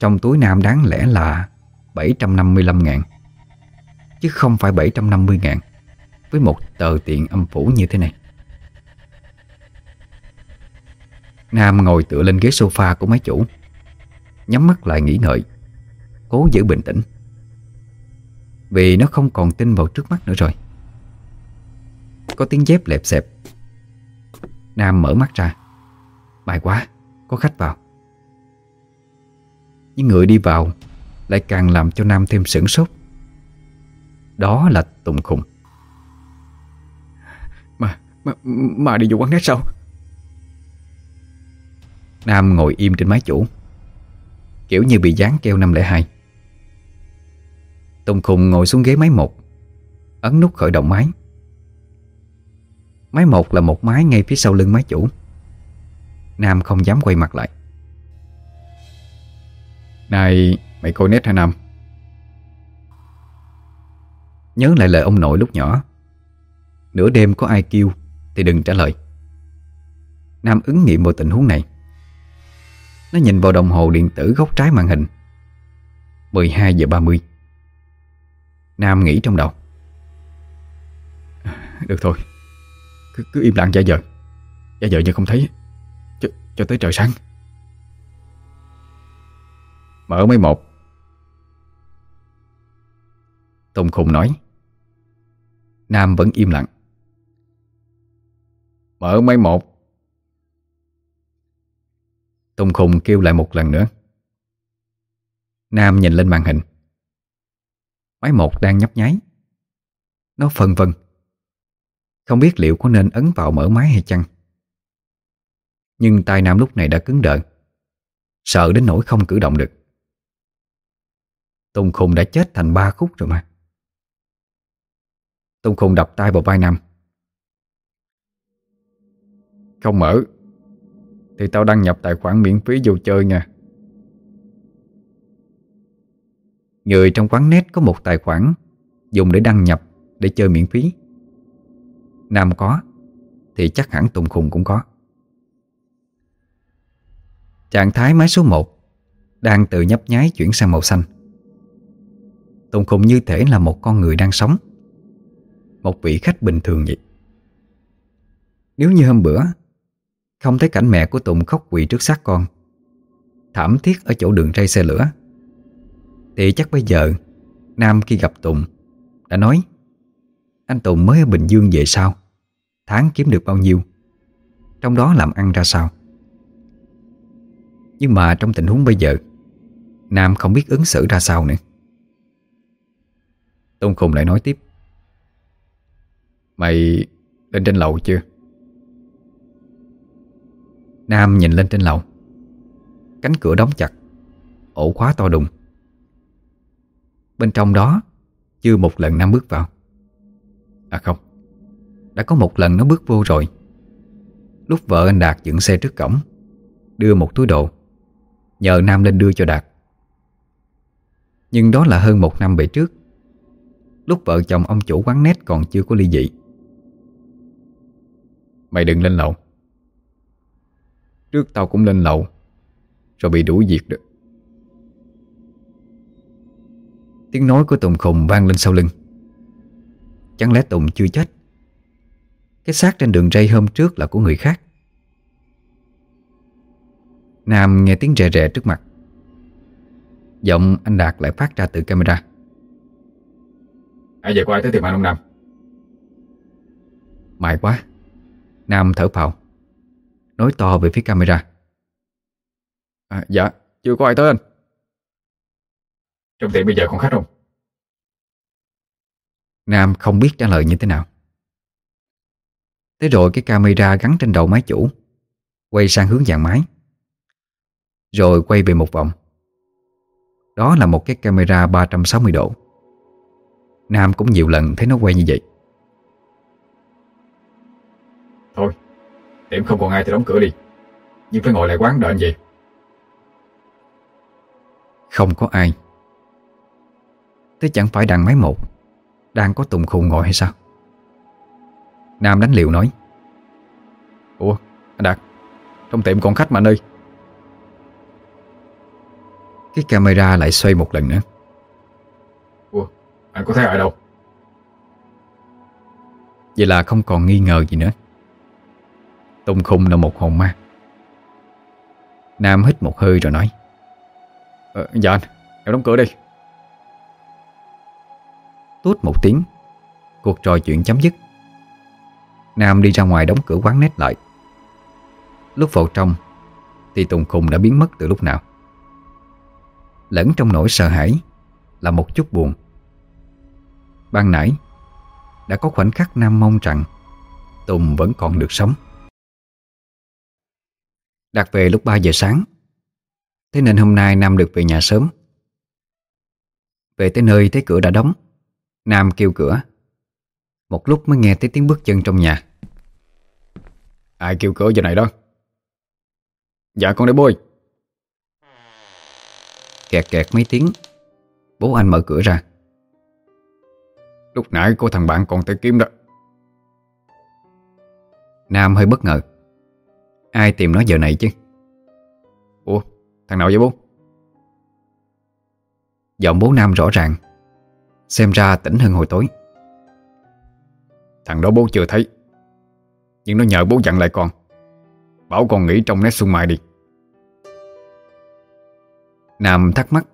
Trong túi Nam đáng lẽ là 755.000 Chứ không phải 750.000 Với một tờ tiền âm phủ như thế này. Nam ngồi tựa lên ghế sofa của máy chủ, Nhắm mắt lại nghỉ ngợi, Cố giữ bình tĩnh. Vì nó không còn tin vào trước mắt nữa rồi. Có tiếng dép lẹp xẹp. Nam mở mắt ra. May quá Có khách vào. Nhưng người đi vào Lại càng làm cho Nam thêm sửng sốt. Đó là Tùng Khùng. Mà Mà, mà đi vô quán nét sao? Nam ngồi im trên máy chủ Kiểu như bị dán keo 502 Tùng Khùng ngồi xuống ghế máy một, Ấn nút khởi động máy. Máy một là một máy ngay phía sau lưng máy chủ. Nam không dám quay mặt lại. Này, mày coi nét hả Nam? Nhớ lại lời ông nội lúc nhỏ. Nửa đêm có ai kêu Thì đừng trả lời. Nam ứng nghiệm vào tình huống này. Nó nhìn vào đồng hồ điện tử góc trái màn hình. 12 giờ 30 Nam nghĩ trong đầu. Được thôi Cứ, cứ im lặng giả giờ Giả giờ như không thấy Cho, cho tới trời sáng. Mở mấy một. Tùng Khùng nói. Nam vẫn im lặng. Mở mấy một. Tùng Khùng kêu lại một lần nữa. Nam nhìn lên màn hình. Máy một đang nhấp nháy. Nó phân vân Không biết liệu có nên ấn vào mở máy hay chăng. Nhưng tay Nam lúc này đã cứng đờ. Sợ đến nỗi không cử động được. Tùng Khùng đã chết thành ba khúc rồi mà. Tùng Khùng đập tay vào vai Nam. Không mở. Thì tao đăng nhập tài khoản miễn phí vô chơi nha. Người trong quán net có một tài khoản Dùng để đăng nhập, Để chơi miễn phí. Nam có, Thì chắc hẳn Tùng Khùng cũng có. Trạng thái máy số 1 Đang từ nhấp nháy chuyển sang màu xanh. Tùng Khùng như thể là một con người đang sống, Một vị khách bình thường vậy. Nếu như hôm bữa, Không thấy cảnh mẹ của Tùng khóc quỳ trước xác con, Thảm thiết ở chỗ đường ray xe lửa thì chắc bây giờ, Nam khi gặp Tùng, Đã nói, Anh Tùng mới ở Bình Dương về sao? Tháng kiếm được bao nhiêu? Trong đó làm ăn ra sao? Nhưng mà trong tình huống bây giờ, Nam không biết ứng xử ra sao nữa. Tôn Khùng lại nói tiếp, Mày lên trên lầu chưa? Nam nhìn lên trên lầu, Cánh cửa đóng chặt, Ổ khóa to đùng. Bên trong đó, Chưa một lần Nam bước vào. À không, Đã có một lần nó bước vô rồi. Lúc vợ anh Đạt dựng xe trước cổng, Đưa một túi đồ, Nhờ Nam lên đưa cho Đạt. Nhưng đó là hơn một năm về trước. Lúc vợ chồng ông chủ quán nét còn chưa có ly dị. Mày đừng lên lầu. Trước tao cũng lên lầu, Rồi bị đuổi việc được. Tiếng nói của Tùng Khùng vang lên sau lưng. Chẳng lẽ Tùng chưa chết? Cái xác trên đường ray hôm trước là của người khác. Nam nghe tiếng rè rè trước mặt. Giọng anh Đạt lại phát ra từ camera. Ai giờ có ai tới tìm anh ông Nam. Mày quá. Nam thở phào. Nói to về phía camera. À, Dạ chưa có ai tới anh Trong tiệm bây giờ còn khách không? Nam không biết trả lời như thế nào. Thế rồi cái camera gắn trên đầu máy chủ Quay sang hướng dàn máy Rồi quay về một vòng. Đó là một cái camera 360 độ. Nam cũng nhiều lần thấy nó quay như vậy. Thôi Tiệm không còn ai thì đóng cửa đi. Nhưng phải ngồi lại quán đợi anh về. Không có ai Thế chẳng phải đằng máy một Đang có Tùng Khùng ngồi hay sao? Nam đánh liều nói. Ủa anh Đạt Trong tiệm còn khách mà anh ơi. Cái camera lại xoay một lần nữa. Ủa anh có thấy ai đâu? Vậy là không còn nghi ngờ gì nữa. Tùng Khùng là một hồn ma. Nam hít một hơi rồi nói. Ờ, Dạ anh Em đóng cửa đi Tút một tiếng. Cuộc trò chuyện chấm dứt. Nam đi ra ngoài đóng cửa quán nét lại. Lúc vào trong, Thì Tùng Khùng đã biến mất từ lúc nào. Lẫn trong nỗi sợ hãi Là một chút buồn. Ban nãy, Đã có khoảnh khắc Nam mong rằng Tùng vẫn còn được sống. Đặt về lúc 3 giờ sáng. Thế nên hôm nay Nam được về nhà sớm. Về tới nơi, thấy cửa đã đóng. Nam kêu cửa. Một lúc mới nghe thấy tiếng bước chân trong nhà. Ai kêu cửa giờ này đó? Dạ con để bôi. Kẹt kẹt mấy tiếng. Bố anh mở cửa ra. Lúc nãy có thằng bạn còn tới kiếm đó. Nam hơi bất ngờ. Ai tìm nó giờ này chứ? Ủa, thằng nào vậy bố? Giọng bố Nam rõ ràng. Xem ra tỉnh hơn hồi tối. Thằng đó bố chưa thấy. Nhưng nó nhờ bố dặn lại con. Bảo con nghỉ trong nét xuân mai đi. Nam thắc mắc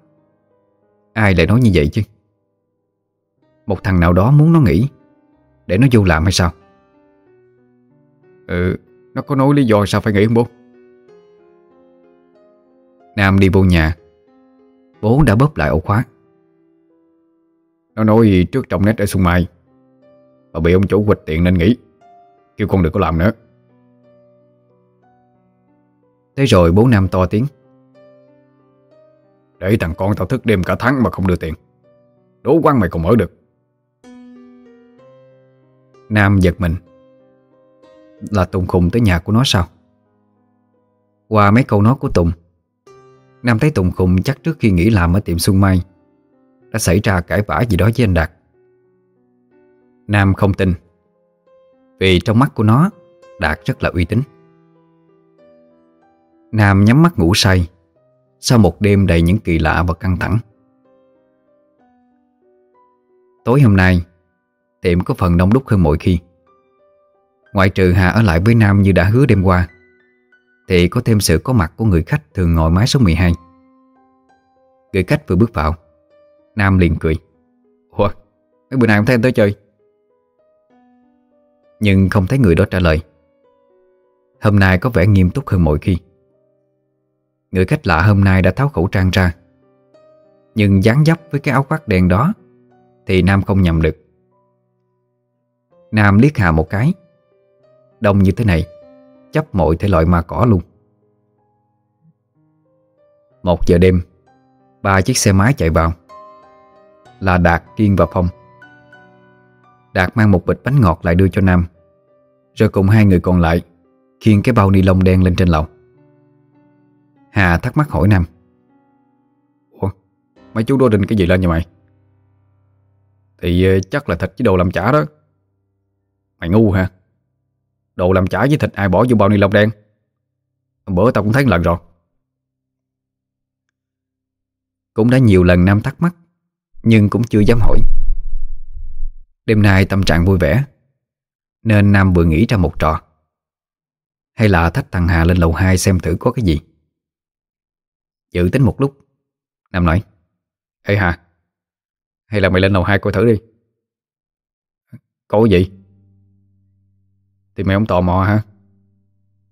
Ai lại nói như vậy chứ? Một thằng nào đó muốn nó nghỉ Để nó vô làm hay sao? Ừ Nó có nói lý do sao phải nghỉ không bố? Nam đi vô nhà. Bố đã bóp lại ổ khóa Nó nói trước trong nét ở xuân mai. Mà bị ông chủ quịch tiền nên nghỉ. Kêu con đừng có làm nữa. Thế rồi bố Nam to tiếng. Để thằng con tao thức đêm cả tháng mà không đưa tiền. Đố quán mày còn mở được. Nam giật mình. Là Tùng khùng tới nhà của nó sao? Qua mấy câu nói của Tùng Nam thấy Tùng khùng chắc trước khi nghỉ làm ở tiệm Xuân Mai đã xảy ra cãi vã gì đó với anh Đạt. Nam không tin, Vì trong mắt của nó, Đạt rất là uy tín. Nam nhắm mắt ngủ say Sau một đêm đầy những kỳ lạ và căng thẳng. Tối hôm nay, Tiệm có phần đông đúc hơn mọi khi. Ngoại trừ Hà ở lại với Nam như đã hứa đêm qua, Thì có thêm sự có mặt của người khách thường ngồi mái số 12 Người khách vừa bước vào Nam liền cười. Ủa, mấy bữa nay không thấy anh tới chơi? Nhưng không thấy người đó trả lời. Hôm nay có vẻ nghiêm túc hơn mọi khi. Người khách lạ hôm nay đã tháo khẩu trang ra. Nhưng dáng dấp với cái áo khoác đen đó Thì Nam không nhầm được. Nam liếc Hà một cái. Đông như thế này, Chấp mọi thể loại ma cỏ luôn. Một giờ đêm, Ba chiếc xe máy chạy vào. Là Đạt, Kiên và Phong. Đạt mang một bịch bánh ngọt lại đưa cho Nam. Rồi cùng hai người còn lại Khiêng cái bao ni lông đen lên trên lầu. Hà thắc mắc hỏi Nam. Ủa Mấy chú đô định cái gì lên vậy mày? Thì ờ, chắc là thịt với đồ làm chả đó. Mày ngu hả? Đồ làm chả với thịt ai bỏ vô bao ni lông đen? Bữa tao cũng thấy lần rồi. Cũng đã nhiều lần Nam thắc mắc nhưng cũng chưa dám hỏi. Đêm nay tâm trạng vui vẻ Nên Nam vừa nghĩ ra một trò. Hay là thách thằng Hà lên lầu 2 xem thử có cái gì. Dự tính một lúc Nam nói Ê Hà Hay là mày lên lầu 2 coi thử đi. Có gì? Thì mày không tò mò hả?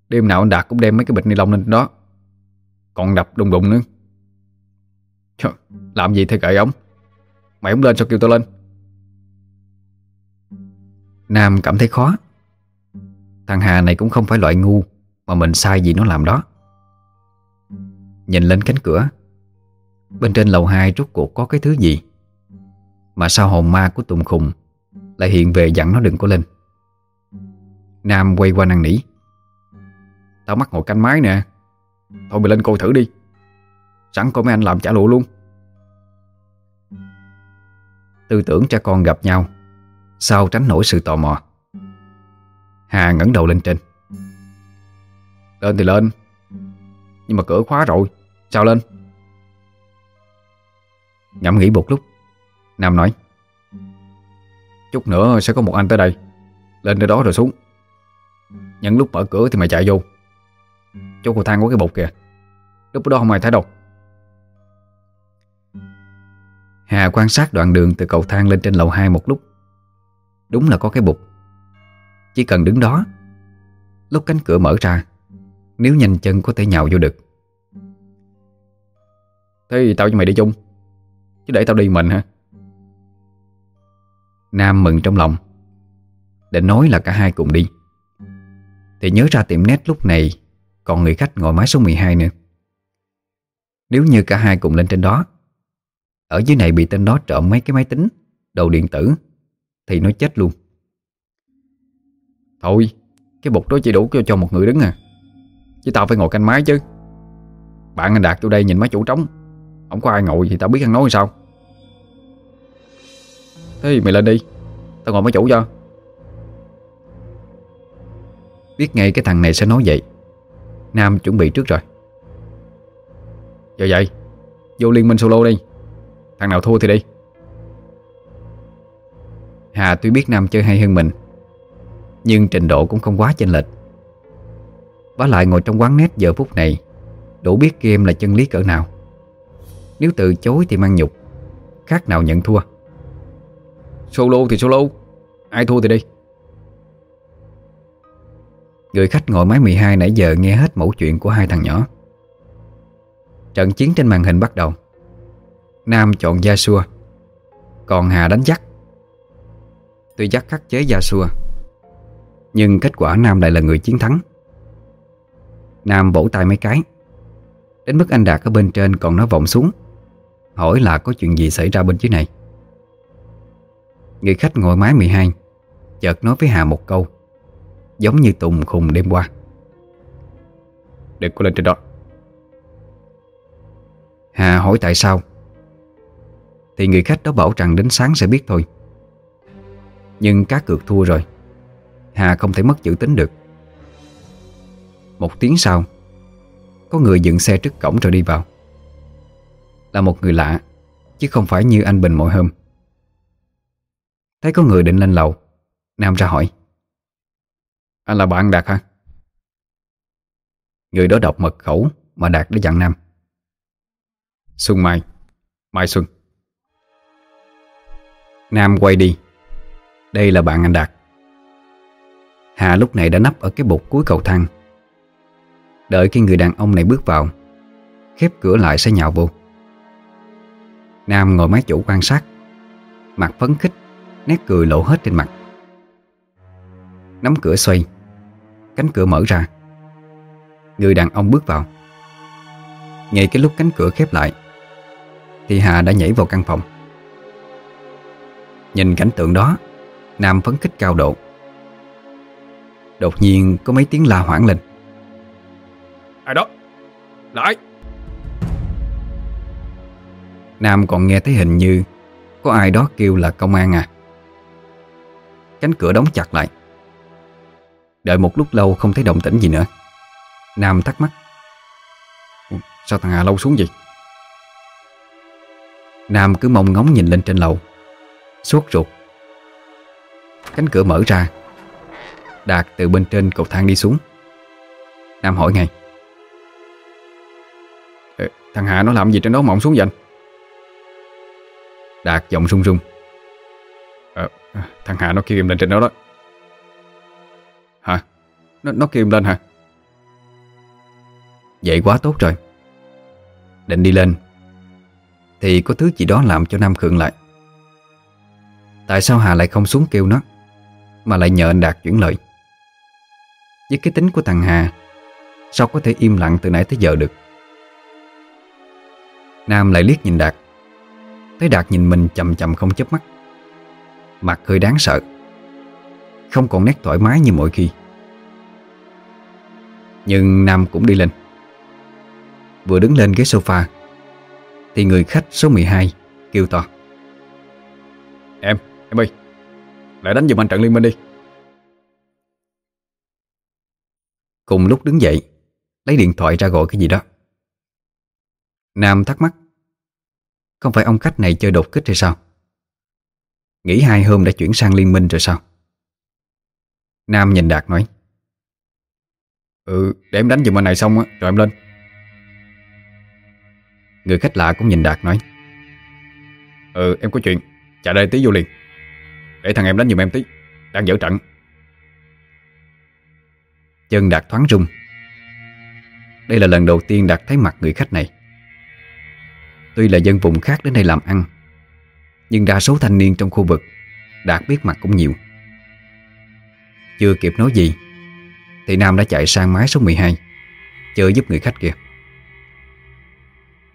Đêm nào anh Đạt cũng đem mấy cái bịch ni lông lên đó Còn đập đùng đùng nữa. Trời, Làm gì thế kệ ông Mày không lên sao kêu tao lên. Nam cảm thấy khó. Thằng Hà này cũng không phải loại ngu, Mà mình sai gì nó làm đó. Nhìn lên cánh cửa, Bên trên lầu 2 rốt cuộc có cái thứ gì? Mà sao hồn ma của Tùng Khùng Lại hiện về dặn nó đừng có lên? Nam quay qua năn nỉ. Tao mắc ngồi canh máy nè. Thôi mày lên coi thử đi. Sẵn coi mấy anh làm trả lụa luôn. Tư tưởng cha con gặp nhau, Sao tránh nổi sự tò mò. Hà ngẩng đầu lên trên. Lên thì lên, Nhưng mà cửa khóa rồi, Sao lên? Ngẫm nghĩ một lúc, Nam nói, Chút nữa sẽ có một anh tới đây, Lên tới đó rồi xuống. Nhân lúc mở cửa thì mày chạy vô. Chỗ cầu thang có cái bột kìa. Lúc đó không ai thấy đâu. Hà quan sát đoạn đường từ cầu thang lên trên lầu 2 một lúc. Đúng là có cái bục. Chỉ cần đứng đó, Lúc cánh cửa mở ra, Nếu nhanh chân có thể nhào vô được. Thế thì tao cho mày đi chung, Chứ để tao đi mình hả? Nam mừng trong lòng Định nói là cả hai cùng đi. Thì nhớ ra tiệm nét lúc này, Còn người khách ngồi máy số 12 nữa. Nếu như cả hai cùng lên trên đó ở dưới này bị tên đó trộm mấy cái máy tính Đầu điện tử Thì nó chết luôn. Thôi Cái bục đó chỉ đủ cho, cho một người đứng à. Chứ tao phải ngồi canh máy chứ. Bạn anh Đạt vô đây nhìn mấy chủ trống. Không có ai ngồi thì tao biết ăn nói sao. Thế mày lên đi Tao ngồi mấy chủ cho. Biết ngay cái thằng này sẽ nói vậy. Nam chuẩn bị trước rồi. Giờ vậy Vô liên minh solo đi. Thằng nào thua thì đi. Hà tuy biết Nam chơi hay hơn mình Nhưng trình độ cũng không quá chênh lệch. Vả lại ngồi trong quán nét giờ phút này Đủ biết game là chân lý cỡ nào. Nếu từ chối thì mang nhục Khác nào nhận thua. Solo thì solo Ai thua thì đi. Người khách ngồi máy 12 nãy giờ nghe hết mẫu chuyện của hai thằng nhỏ. Trận chiến trên màn hình bắt đầu Nam chọn Gia Xua. Còn Hà đánh dắt Tuy dắt khắc chế Gia Xua, Nhưng kết quả Nam lại là người chiến thắng. Nam vỗ tay mấy cái. Đến mức anh Đạt ở bên trên còn nói vọng xuống, Hỏi là có chuyện gì xảy ra bên dưới này. Người khách ngồi mái 12 Chợt nói với Hà một câu, Giống như Tùng khùng đêm qua. Đừng có lên trên đó. Hà hỏi tại sao? Thì người khách đó bảo rằng đến sáng sẽ biết thôi. Nhưng cá cược thua rồi. Hà không thể mất chữ tính được. Một tiếng sau, Có người dựng xe trước cổng rồi đi vào. Là một người lạ, Chứ không phải như anh Bình mỗi hôm. Thấy có người định lên lầu, Nam ra hỏi. Anh là bạn Đạt hả? Người đó đọc mật khẩu Mà Đạt đã dặn Nam. Xuân Mai Mai Xuân. Nam quay đi. Đây là bạn anh Đạt. Hà lúc này đã nấp ở cái bục cuối cầu thang. Đợi khi người đàn ông này bước vào, Khép cửa lại sẽ nhào vô. Nam ngồi máy chủ quan sát. Mặt phấn khích, Nét cười lộ hết trên mặt. Nắm cửa xoay, Cánh cửa mở ra. Người đàn ông bước vào. Ngay cái lúc cánh cửa khép lại, Thì Hà đã nhảy vào căn phòng. Nhìn cảnh tượng đó Nam phấn khích cao độ. Đột nhiên có mấy tiếng la hoảng lên. Ai đó? Lại Nam còn nghe thấy hình như Có ai đó kêu là công an à. Cánh cửa đóng chặt lại. Đợi một lúc lâu không thấy động tĩnh gì nữa. Nam thắc mắc. Sao thằng Hà lâu xuống vậy? Nam cứ mong ngóng nhìn lên trên lầu suốt ruột. Cánh cửa mở ra. Đạt từ bên trên cầu thang đi xuống. Nam hỏi ngay. Ê, Thằng Hà nó làm gì trên đó mộng xuống vậy? Anh Đạt giọng run run. Ờ, Thằng Hà nó kêu em lên trên đó đó. Hả? Nó, nó kêu em lên hả? Vậy quá tốt rồi. Định đi lên. Thì có thứ gì đó làm cho Nam khựng lại. Tại sao Hà lại không xuống kêu nó, Mà lại nhờ anh Đạt chuyển lời? Với cái tính của thằng Hà, Sao có thể im lặng từ nãy tới giờ được? Nam lại liếc nhìn Đạt, Thấy Đạt nhìn mình chầm chầm không chớp mắt. Mặt hơi đáng sợ, Không còn nét thoải mái như mọi khi. Nhưng Nam cũng đi lên. Vừa đứng lên ghế sofa, Thì người khách số 12 Kêu to. Em, ơi Lại đánh giùm anh trận liên minh đi. Cùng lúc đứng dậy Lấy điện thoại ra gọi cái gì đó. Nam thắc mắc Không phải ông khách này chơi đột kích hay sao? Nghĩ hai hôm đã chuyển sang liên minh rồi sao? Nam nhìn Đạt nói Ừ, để em đánh giùm anh này xong á Rồi em lên. Người khách lạ cũng nhìn Đạt nói Ừ, em có chuyện Chạy đây tí vô liền. Để thằng em đánh giùm em tí. Đang dở trận. Chân Đạt thoáng rung. Đây là lần đầu tiên Đạt thấy mặt người khách này. Tuy là dân vùng khác đến đây làm ăn, Nhưng đa số thanh niên trong khu vực, Đạt biết mặt cũng nhiều. Chưa kịp nói gì, Thì Nam đã chạy sang mái số 12 Chờ giúp người khách kia.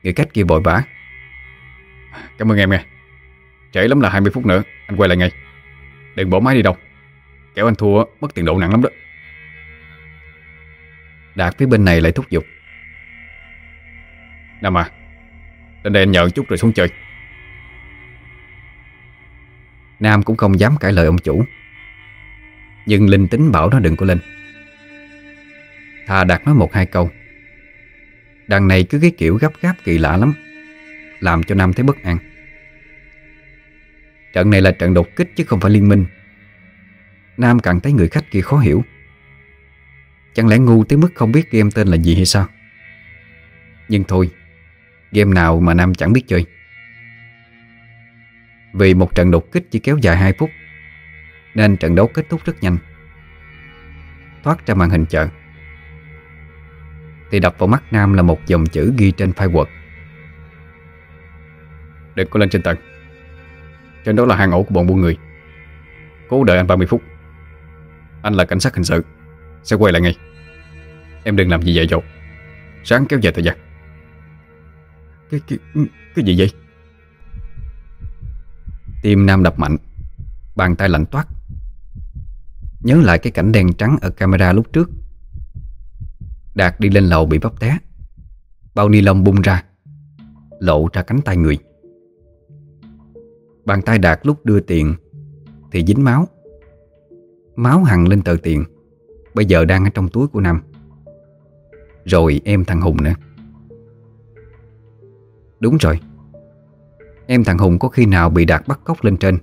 Người khách kia vội vã. Cảm ơn em nghe. Trễ lắm là 20 phút nữa, Anh quay lại ngay. Đừng bỏ máy đi đâu. Kéo anh thua mất tiền độ nặng lắm đó. Đạt phía bên này lại thúc giục. Nam à Lên đây anh nhờ chút rồi xuống chơi. Nam cũng không dám cãi lời ông chủ. Nhưng linh tính bảo nó đừng có lên. Thà Đạt nói một hai câu. Đằng này cứ cái kiểu gấp gáp kỳ lạ lắm, Làm cho Nam thấy bất an. Trận này là trận đột kích chứ không phải liên minh. Nam càng thấy người khách kia khó hiểu. Chẳng lẽ ngu tới mức không biết game tên là gì hay sao? Nhưng thôi, Game nào mà Nam chẳng biết chơi. Vì một trận đột kích chỉ kéo dài 2 phút, Nên trận đấu kết thúc rất nhanh. Thoát ra màn hình chợ, Thì đập vào mắt Nam là một dòng chữ ghi trên file Word. Đừng có lên trên tầng. Trên đó là hang ổ của bọn buôn người. Cố đợi anh 30 phút. Anh là cảnh sát hình sự. Sẽ quay lại ngay. Em đừng làm gì dạy dột. Sáng kéo dài thời gian. Cái, cái, cái gì vậy? Tim Nam đập mạnh. Bàn tay lạnh toát. Nhớ lại cái cảnh đen trắng ở camera lúc trước. Đạt đi lên lầu bị bóp té. Bao ni lông bung ra. Lộ ra cánh tay người. Bàn tay Đạt lúc đưa tiền Thì dính máu. Máu hằn lên tờ tiền. Bây giờ đang ở trong túi của Nam. Rồi em thằng Hùng nữa. Đúng rồi. Em thằng Hùng có khi nào bị Đạt bắt cóc lên trên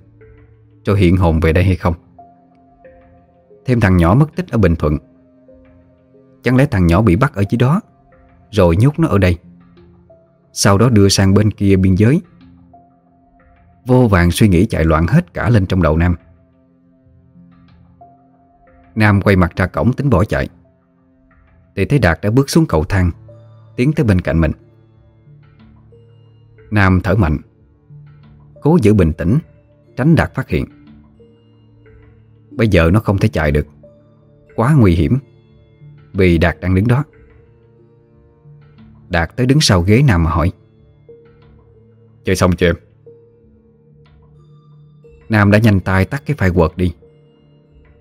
Rồi hiện hồn về đây hay không? Thêm thằng nhỏ mất tích ở Bình Thuận. Chẳng lẽ thằng nhỏ bị bắt ở dưới đó, Rồi nhốt nó ở đây? Sau đó đưa sang bên kia biên giới. Vô vàng suy nghĩ chạy loạn hết cả lên trong đầu Nam. Nam quay mặt ra cổng tính bỏ chạy. Thì thấy Đạt đã bước xuống cầu thang, Tiến tới bên cạnh mình. Nam thở mạnh, Cố giữ bình tĩnh, Tránh Đạt phát hiện. Bây giờ nó không thể chạy được, Quá nguy hiểm, Vì Đạt đang đứng đó. Đạt tới đứng sau ghế Nam mà hỏi, Chơi xong chưa? em Nam đã nhanh tay tắt cái file Word đi.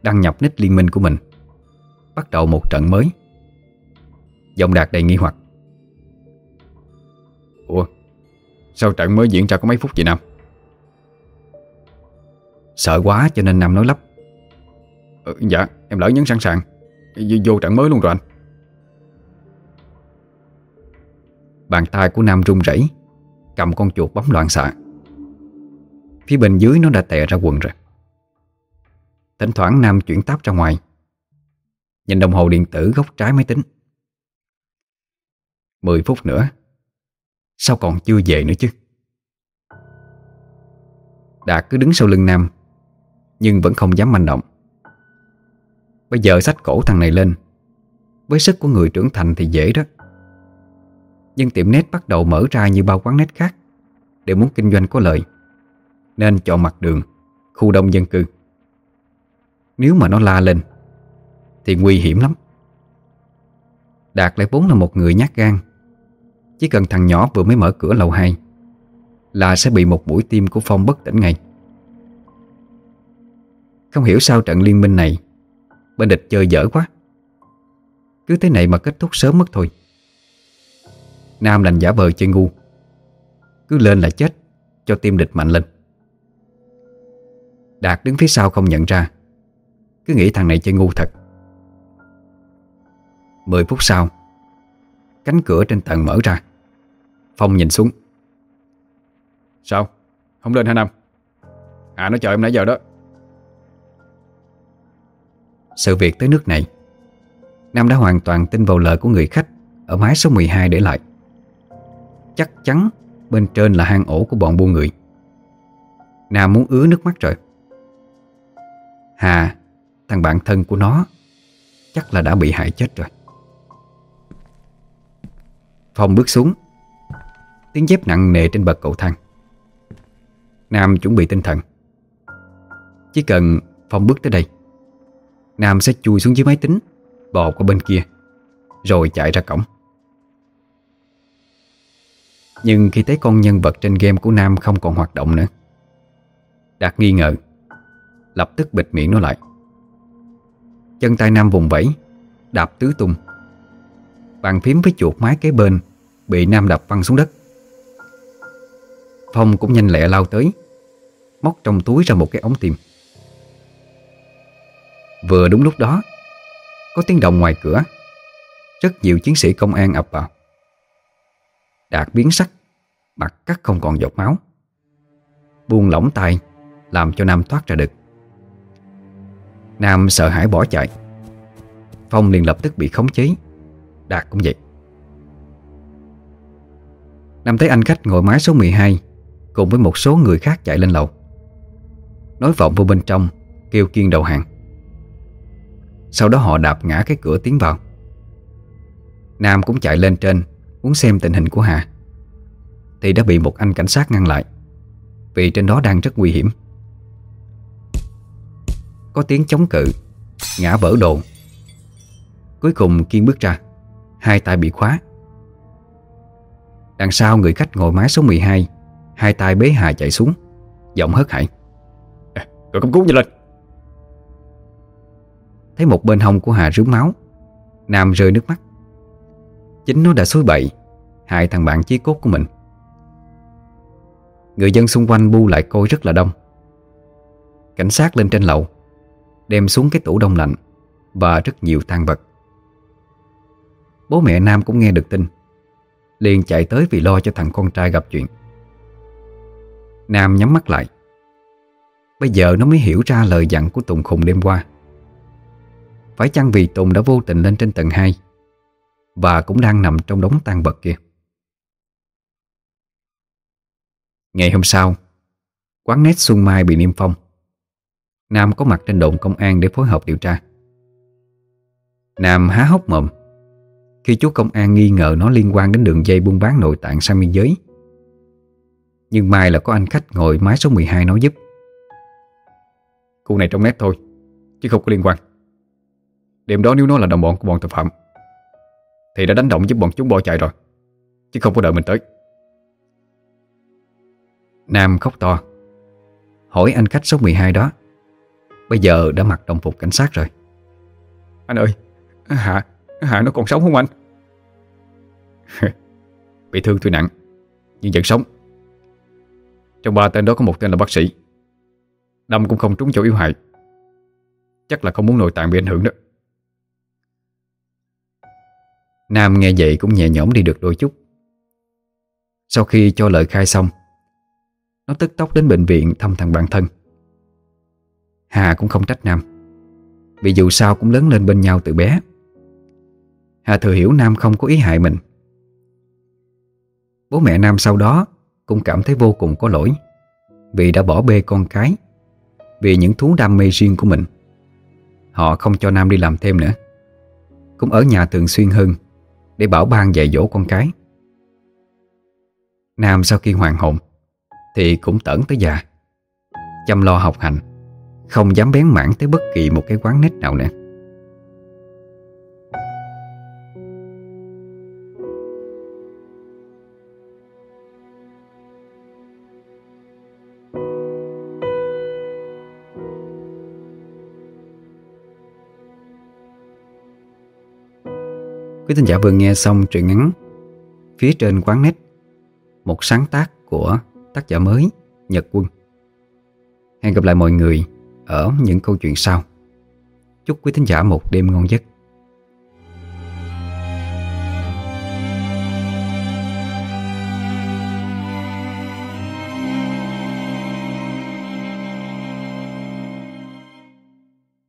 Đăng nhập nick liên minh của mình. Bắt đầu một trận mới. Giọng Đạt đầy nghi hoặc. Ủa Sao trận mới diễn ra có mấy phút vậy Nam? Sợ quá cho nên Nam nói lắp. Ừ, Dạ em lỡ nhấn sẵn sàng. Vô, vô trận mới luôn rồi anh. Bàn tay của Nam run rẩy Cầm con chuột bấm loạn xạ. Phía bên dưới nó đã tè ra quần rồi. Thỉnh thoảng Nam chuyển táp ra ngoài. Nhìn đồng hồ điện tử góc trái máy tính. 10 phút nữa, Sao còn chưa về nữa chứ? Đạt cứ đứng sau lưng Nam, Nhưng vẫn không dám manh động. Bây giờ xách cổ thằng này lên. Với sức của người trưởng thành thì dễ đó. Nhưng tiệm nét bắt đầu mở ra như bao quán nét khác Để muốn kinh doanh có lợi. Nên chọn mặt đường, Khu đông dân cư. Nếu mà nó la lên, Thì nguy hiểm lắm. Đạt lại vốn là một người nhát gan. Chỉ cần thằng nhỏ vừa mới mở cửa lầu 2 Là sẽ bị một mũi tim của Phong bất tỉnh ngay. Không hiểu sao trận liên minh này, Bên địch chơi dở quá. Cứ thế này mà kết thúc sớm mất thôi. Nam đành giả vờ chơi ngu. Cứ lên là chết, Cho tim địch mạnh lên. Đạt đứng phía sau không nhận ra. Cứ nghĩ thằng này chơi ngu thật. Mười phút sau Cánh cửa trên tầng mở ra. Phong nhìn xuống. Sao? Không lên hả Nam? À nó chờ em nãy giờ đó. Sự việc tới nước này Nam đã hoàn toàn tin vào lời của người khách Ở mái số 12 để lại. Chắc chắn bên trên là hang ổ của bọn buôn người. Nam muốn ứa nước mắt rồi Hà, Thằng bạn thân của nó, Chắc là đã bị hại chết rồi. Phong bước xuống. Tiếng dép nặng nề trên bậc cầu thang. Nam chuẩn bị tinh thần. Chỉ cần Phong bước tới đây, Nam sẽ chui xuống dưới máy tính, Bò qua bên kia, Rồi chạy ra cổng. Nhưng khi thấy con nhân vật trên game của Nam không còn hoạt động nữa, Đạt nghi ngờ. Lập tức bịt miệng nó lại. Chân tay Nam vùng vẫy, Đạp tứ tung. Bàn phím với chuột máy kế bên Bị Nam đập văng xuống đất. Phong cũng nhanh lẹ lao tới, Móc trong túi ra một cái ống tim Vừa đúng lúc đó, Có tiếng động ngoài cửa. Rất nhiều chiến sĩ công an ập vào. Đạt biến sắc, Mặt cắt không còn giọt máu. Buông lỏng tay, Làm cho Nam thoát ra được. Nam sợ hãi bỏ chạy. Phong liền lập tức bị khống chế. Đạt cũng vậy. Nam thấy anh khách ngồi mái số 12 Cùng với một số người khác chạy lên lầu. Nói vọng vô bên trong, Kêu kiên đầu hàng. Sau đó họ đạp ngã cái cửa tiến vào. Nam cũng chạy lên trên, Muốn xem tình hình của Hà. Thì đã bị một anh cảnh sát ngăn lại. Vì trên đó đang rất nguy hiểm. Có tiếng chống cự Ngã vỡ đồ. Cuối cùng Kiên bước ra Hai tay bị khóa. Đằng sau người khách ngồi mái số 12 Hai tay bế Hà chạy xuống Giọng hớt hải. Rồi cấp cứu nhanh lên. Thấy một bên hông của Hà rướm máu Nam rơi nước mắt. Chính nó đã xối bậy Hại thằng bạn chí cốt của mình. Người dân xung quanh bu lại coi rất là đông. Cảnh sát lên trên lầu Đem xuống cái tủ đông lạnh Và rất nhiều than vật. Bố mẹ Nam cũng nghe được tin, Liền chạy tới vì lo cho thằng con trai gặp chuyện. Nam nhắm mắt lại. Bây giờ nó mới hiểu ra lời dặn của Tùng khùng đêm qua. Phải chăng vì Tùng đã vô tình lên trên tầng 2 Và cũng đang nằm trong đống tan vật kia? Ngày hôm sau, Quán nét Xuân Mai bị niêm phong. Nam có mặt trên đồn công an để phối hợp điều tra. Nam há hốc mồm. Khi chú công an nghi ngờ nó liên quan đến đường dây buôn bán nội tạng sang biên giới. Nhưng mai là có anh khách ngồi máy số 12 nói giúp. Cụ này trong nét thôi, Chứ không có liên quan. Đêm đó nếu nó là đồng bọn của bọn tội phạm, Thì đã đánh động giúp bọn chúng bỏ chạy rồi, Chứ không có đợi mình tới. Nam khóc to. Hỏi anh khách số 12 đó Bây giờ đã mặc đồng phục cảnh sát rồi. Anh ơi Hạ Hạ nó còn sống không anh? [laughs] Bị thương tuy nặng Nhưng vẫn sống. Trong ba tên đó có một tên là bác sĩ. Đâm cũng không trúng chỗ yếu hại. Chắc là không muốn nội tạng bị ảnh hưởng đó. Nam nghe vậy cũng nhẹ nhõm đi được đôi chút. Sau khi cho lời khai xong Nó tức tốc đến bệnh viện thăm thằng bạn thân Hà cũng không trách Nam. Vì dù sao cũng lớn lên bên nhau từ bé. Hà thừa hiểu Nam không có ý hại mình. Bố mẹ Nam sau đó Cũng cảm thấy vô cùng có lỗi Vì đã bỏ bê con cái, Vì những thú đam mê riêng của mình. Họ không cho Nam đi làm thêm nữa. Cũng ở nhà thường xuyên hơn Để bảo ban dạy dỗ con cái. Nam sau khi hoàn hồn Thì cũng tẩn tới già, Chăm lo học hành. Không dám bén mảng tới bất kỳ một cái quán nét nào nữa. Quý thính giả vừa nghe xong truyện ngắn Phía trên quán nét Một sáng tác của tác giả mới Nhật Quân. Hẹn gặp lại mọi người ở những câu chuyện sau. Chúc quý thính giả một đêm ngon giấc.